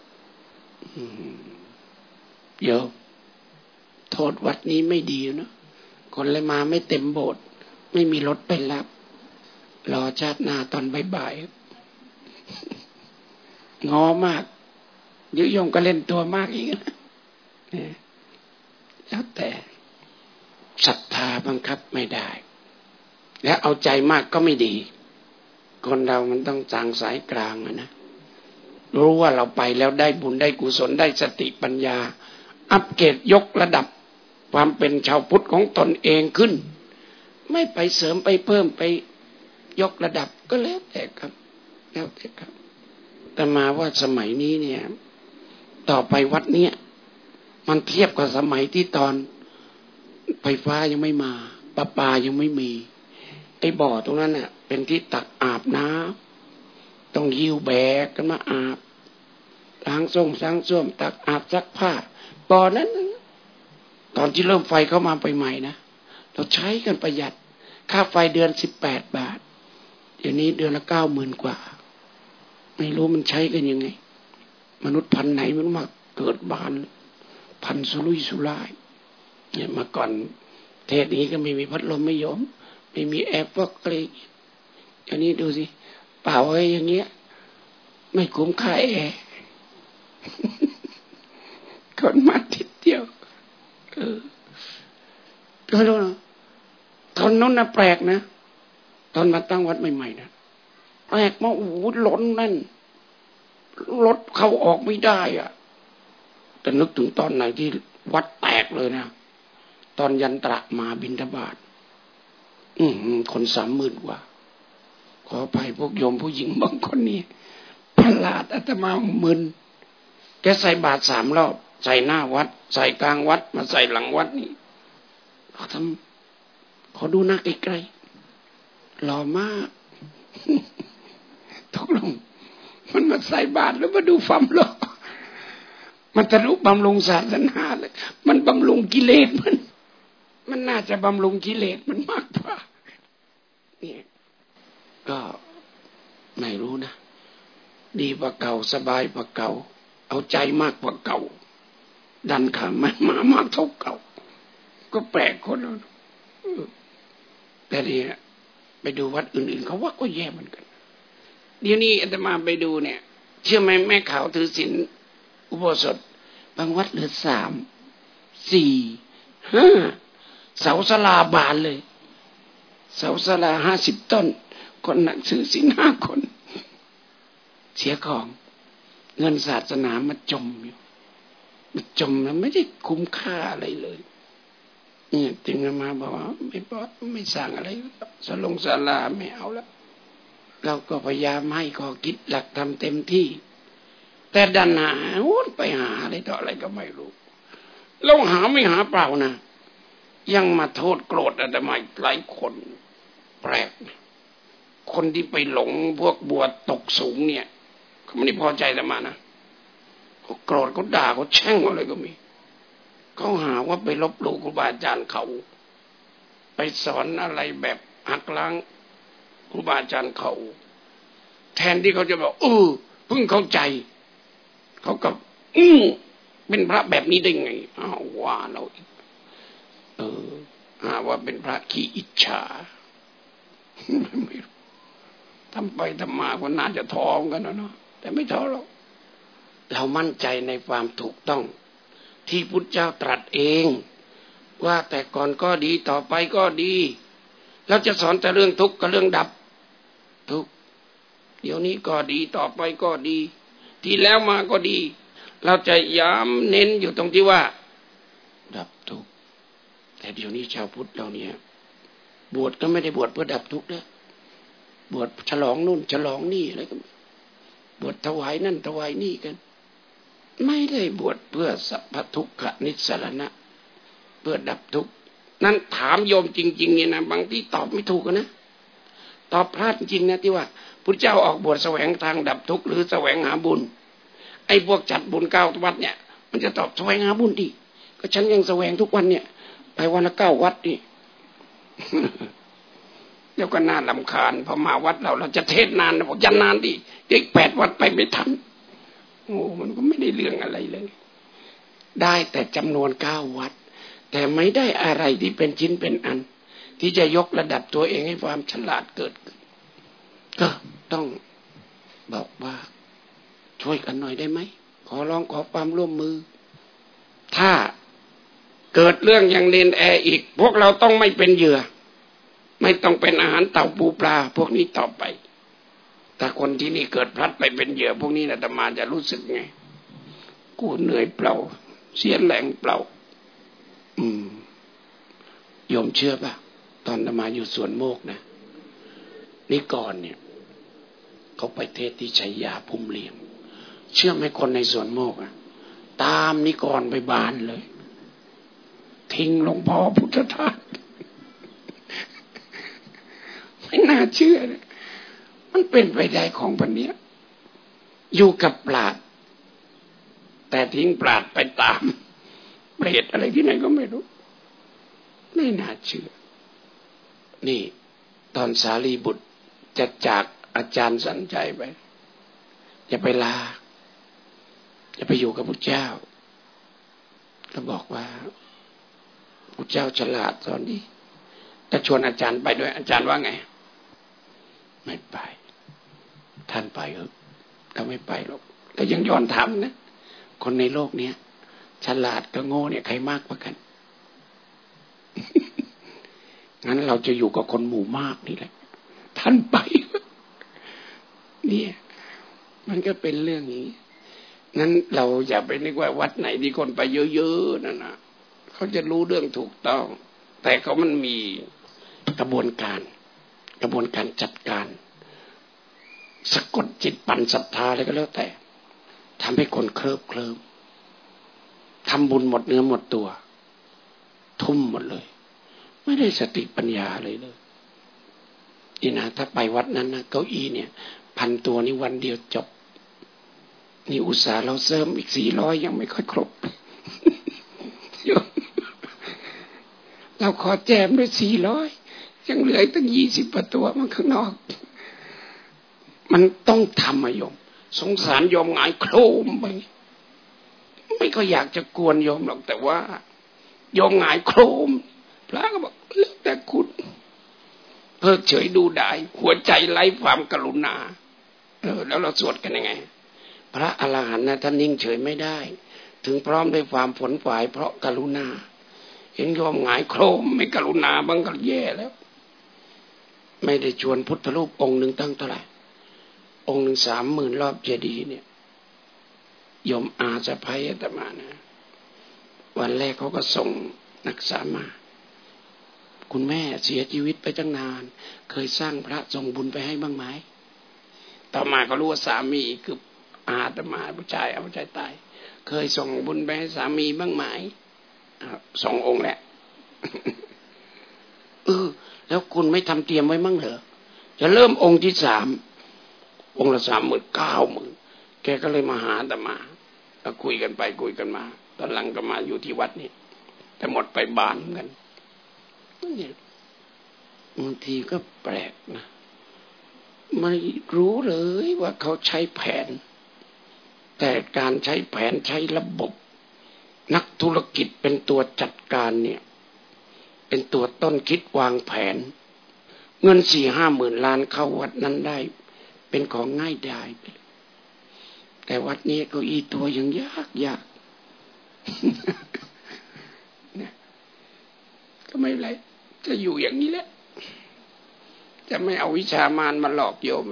เยอะโทษวัดนี้ไม่ดีเนาะคนเลยมาไม่เต็มโบสถ์ไม่มีรถไปรับ รอชาติหน้าตอนบ่ายๆงอมากยุยงก็เล่นตัวมากอีกนะแล้วแต่ศรัททาบังคับไม่ได้ และเอาใจมากก็ไม่ดี คนเรามันต้องจางสายกลางนะ รู้ว่าเราไปแล้วได้บุญได้กุศลได้สติปัญญา อัปเกรดยกระดับความเป็นชาวพุทธของตนเองขึ้น ไม่ไปเสริมไปเพิ่มไปยกระดับก็แล้วแต่ครับ แล้วแต่ครับ แต่มาว่าสมัยนี้เนี่ย ต่อไปวัดเนี้ยมันเทียบกับสมัยที่ตอนไฟฟ้ายังไม่มาประปายังไม่มีไอ้บ่อตรงนั้นเน่ะ เป็นที่ตักอาบน้ำ ต้องยิวแบกกันมาอาบล้างส้มล้างส้วมตักอาบซักผ้าบ่อนนั้น ตอนที่เริ่มไฟเข้ามาไปใหม่นะเราใช้กันประหยัด ค่าไฟเดือนสิบแปดบาท เดี๋ยวนี้เดือนละเก้าหมื่นกว่า ไม่รู้มันใช้กันยังไง มนุษย์พันไหนมันมาเกิดบาน พันสุรุ่ยสุร่ายเนี่ยมาก่อนเทศนี้ก็ไม่มีพัดลมไม่ยอม ไม่มีแอร์ฟอกอะไรอันนี้ดูสิ ปล่าไอ้อย่างเงี้ย ไม่คุ้มค่าแอร์คนมาทิดเดียวเออก็รู้นะตอนนั้นนะแปลกนะ ตอนมาตั้งวัดใหม่ๆนะแปลกมาโอ้โหล้นนั่นรถเข้าออกไม่ได้อะ แต่นึกถึงตอนไหนที่วัดแตกเลยนะ ตอนยันตระมาบินทบาท อืมคนสามหมื่นกว่า ขอไปพวกโยมผู้หญิงบางคนนี่ประลาดอาตมามึนแกใส่บาทสามรอบ ใส่หน้าวัด ใส่กลางวัด มาใส่หลังวัดนี่เขาทำขอดูหน้าใกลๆหล่อมากตกลง มันมาใส่บาทแล้วมาดูความหล่อมันทะลุบำรุงศาสนาเลย มันบำรุงกิเลสมัน มันน่าจะบำรุงกิเลสมันมากกว่าเนี่ยก็ไม่รู้นะ ดีกว่าเก่า สบายกว่าเก่า เอาใจมากกว่าเก่า ดันขามันมามากเท่าเก่า ก็แปลกคนเราแต่เนี่ยไปดูวัดอื่น ๆ เขาว่าก็แย่เหมือนกัน เดี๋ยวนี้อาตมาไปดูเนี่ย เชื่อไหมแม่ขาวถือศีลอุโบสถ บางวัดเหลือสามสี่ห้าเสาสลาบานเลย เสาสลาห้าสิบต้น คนหนักซื้อสินห้าคน เสียของ เงินศาสนามาจมอยู่มาจมแล้วไม่ได้คุ้มค่าอะไรเลยเนี่ยจึงมาบอกว่า ไม่ปอไม่สั่งอะไรสลงสลาไม่เอาแล้วเราก็พยายามให้ขอคิดหลักทำเต็มที่ แต่ดันหาไปหาอะไรต่ออะไรก็ไม่รู้เราหาไม่หาเปล่านะยังมาโทษโกรธอาตมาหลายคนแปลก คนที่ไปหลงพวกบวชตกสูงเนี่ย ม่ได้พอใจอาตมานะเขาโกรธเขาด่าเขาแช่งอะไรก็มีเขาหาว่าไปลบหลู่ครูบาอาจารย์เขา ไปสอนอะไรแบบหักล้างครูบาอาจารย์เขา แทนที่เขาจะบอกเออเพิ่งเข้าใจ เขากับอือเป็นพระแบบนี้ได้ไงอ้าวว่าเราเออหาว่าเป็นพระขี้อิจฉาไม่รู้ทำไปทำมาก็น่าจะท้องกันนะเนาะ แต่ไม่ท้อหรอก เรามั่นใจในความถูกต้อง ที่พุทธเจ้าตรัสเอง ว่าแต่ก่อนก็ดีต่อไปก็ดีเราจะสอนแต่เรื่องทุกข์กับเรื่องดับ ทุกเดี๋ยวนี้ก็ดีต่อไปก็ดี ที่แล้วมาก็ดี เราจะย้ำเน้นอยู่ตรงที่ว่า ดับทุกข์แต่เดี๋ยวนี้ชาวพุทธเราเนี่ย บวชก็ไม่ได้บวชเพื่อดับทุกข์นะบวชฉลองนู่นฉลองนี่อะไรก็ บวชถวายนั่นถวายนี่กัน ไม่ได้บวชเพื่อสัพพทุกขนิสรณะ เพื่อดับทุกข์นั้นถามโยมจริงๆเนี่ยนะบางที่ตอบไม่ถูกนะ ตอบพลาดจริงนะที่ว่าพุทธเจ้าออกบวชแสวงทางดับทุกข์หรือแสวงหาบุญ ไอ้พวกจัดบุญเก้าวัดเนี่ย มันจะตอบแสวงหาบุญดิก็ฉันยังแสวงทุกวันเนี่ย ไปวันละเก้าวัดนี่ เดี๋ยวก็น่าลำคาญพอมาวัดเราเราจะเทศนานนะบอกยันนานดิเด็กแปดวัดไปไม่ทันโอ้มันก็ไม่ได้เรื่องอะไรเลย ได้แต่จำนวนเก้าวัด แต่ไม่ได้อะไรที่เป็นชิ้นเป็นอัน ที่จะยกระดับตัวเองให้ความฉลาดเกิดก็ต้องบอกว่าช่วยกันหน่อยได้ไหม ขอร้องขอความร่วมมือ ถ้าเกิดเรื่องอย่างเนนแออีก พวกเราต้องไม่เป็นเหยื่อ ไม่ต้องเป็นอาหารเต่าปูปลา พวกนี้ต่อไป ถ้าคนที่นี่เกิดพลัดไปเป็นเหยื่อพวกนี้นะตมาจะรู้สึกไง กูเหนื่อยเปล่า เสียแรงเปล่า อืมยมเชื่อปะตอนตมาอยู่สวนโมกนะนี่ก่อนเนี่ย เขาไปเทศที่ชัยยาพุ่มเลียง เชื่อไหมคนในสวนโมกอะตามนิกรไปบานเลย ทิ้งหลวงพ่อพุทธทาส ไม่น่าเชื่อเลยมันเป็นไปได้ของปันเนี้ย อยู่กับปราด แต่ทิ้งปราดไปตามเปรตอะไรที่ไหนก็ไม่รู้ ไม่น่าเชื่อ นี่ ตอนสารีบุตรจะจากอาจารย์สันใจไป อย่าไปลา อย่าไปอยู่กับพระเจ้า ก็บอกว่าพระเจ้าฉลาดตอนนี้ถ้าชวนอาจารย์ไปด้วยอาจารย์ว่าไง ไม่ไป ท่านไปเออก็ไม่ไปหรอกแต่ยังย้อนถามนะคนในโลกเนี้ยฉลาดกับโง่เนี่ยใครมากกว่ากันงั้นเราจะอยู่กับคนหมู่มากนี่แหละ ท่านไป เนี่ย มันก็เป็นเรื่องนี้นั้นเราอย่าไปนึกว่าวัดไหนที่คนไปเยอะๆนั่นนะเขาจะรู้เรื่องถูกต้อง แต่เขามันมีกระบวนการ กระบวนการจัดการ สะกดจิตปั่นศรัทธาอะไรก็แล้วแต่ทำให้คนเคลิบเคลิมทำบุญหมดเนื้อหมดตัว ทุ่มหมดเลย ไม่ได้สติปัญญาเลยเลยนี่นะถ้าไปวัดนั้นนะเก้าอี้เนี่ย พันตัวนี่วันเดียวจบ นี่อุตส่าห์เราเสริมอีกสี่ร้อยยังไม่ค่อยครบเราขอแจมด้วยสี่ร้อย ยังเหลือตั้งยี่สิบประตัวมันข้างนอก มันต้องทำมาโยม สงสารโยมหงายโครมไปไม่ก็อยากจะกวนโยมหรอกแต่ว่าโยมหงายโครม พระก็บอกเลือกแต่คุณเพิกเฉยดูได้หัวใจไร้ความกรุณาเออแล้วเราสวดกันยังไง พระอรหันต์นะท่านนิ่งเฉยไม่ได้ ถึงพร้อมด้วยความผลฝ่ายเพราะกรุณา เห็นโยมหงายโครมไม่กรุณาบ้างก็แย่แล้ว ไม่ได้ชวนพุทธรูปองค์หนึ่งตั้งเท่าไหร่ องค์หนึ่งสามหมื่นรอบเจดีย์เนี่ยยมอาจะภัยตมานะ วันแรกเขาก็ส่งนักษามา คุณแม่เสียชีวิตไปตั้งนาน เคยสร้างพระส่งบุญไปให้บ้างไหมต่อมาก็รู้ว่าสามีคืออาตมาผู้ชายเอาใจตาย เคยส่งบุญไปให้สามีบ้างไหมสององค์แหละเออ แล้วคุณไม่ทำเตรียมไว้มั่งเหรอจะเริ่มองค์ที่สามองค์ละสามหมื่นเก้าหมื่นแกก็เลยมาหาตมาก็คุยกันไปคุยกันมา ตอนหลังก็มาอยู่ที่วัดนี่แต่หมดไปบานกันนี่บางทีก็แปลกนะไม่รู้เลยว่าเขาใช้แผน แต่การใช้แผนใช้ระบบ นักธุรกิจเป็นตัวจัดการเนี่ย เป็นตัวต้นคิดวางแผน เงินสี่ห้าหมื่นล้านเข้าวัดนั้นได้ เป็นของง่ายดายไปแต่วัดนี้ก็อีตัวยังยากยากก็ไม่ไร จะอยู่อย่างนี้แหละ จะไม่เอาวิชามารมาหลอกโยม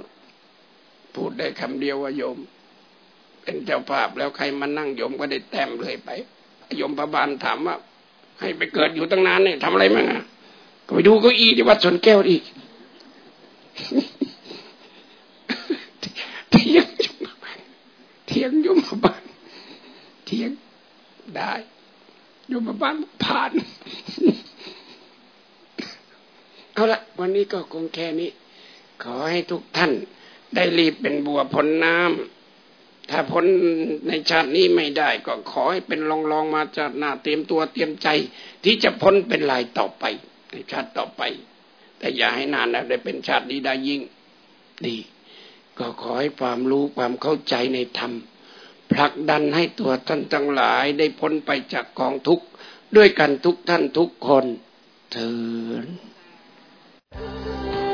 พูดได้คำเดียวว่าโยม เป็นเจ้าภาพแล้วใครมานั่งโยมก็ได้แต้มเลยไปโยมพระบาลถามว่า ให้ไปเกิดอยู่ตั้งนานเนี่ยทำอะไรมั่งอะก็ไปดูเก้าอี้ที่วัดสนแก้วอีกเทียงโยมเทียงโยมพระบาลเทียงได้โยมพระบาลผ่าน เอาละวันนี้ก็คงแค่นี้ ขอให้ทุกท่านได้รีบเป็นบัวพ้นน้ำ ถ้าพ้นในชาตินี้ไม่ได้ก็ขอให้เป็นลองลองมาจากหน้าเตรียมตัวเตรียมใจ ที่จะพ้นเป็นลายต่อไปในชาติต่อไป แต่อย่าให้นานนะได้เป็นชาตินี้ได้ยิ่งดี ก็ขอให้ความรู้ความเข้าใจในธรรมผลักดันให้ตัวท่านทั้งหลายได้พ้นไปจากกองทุกข์ด้วยกันทุกท่านทุกคนเถิด Thank you.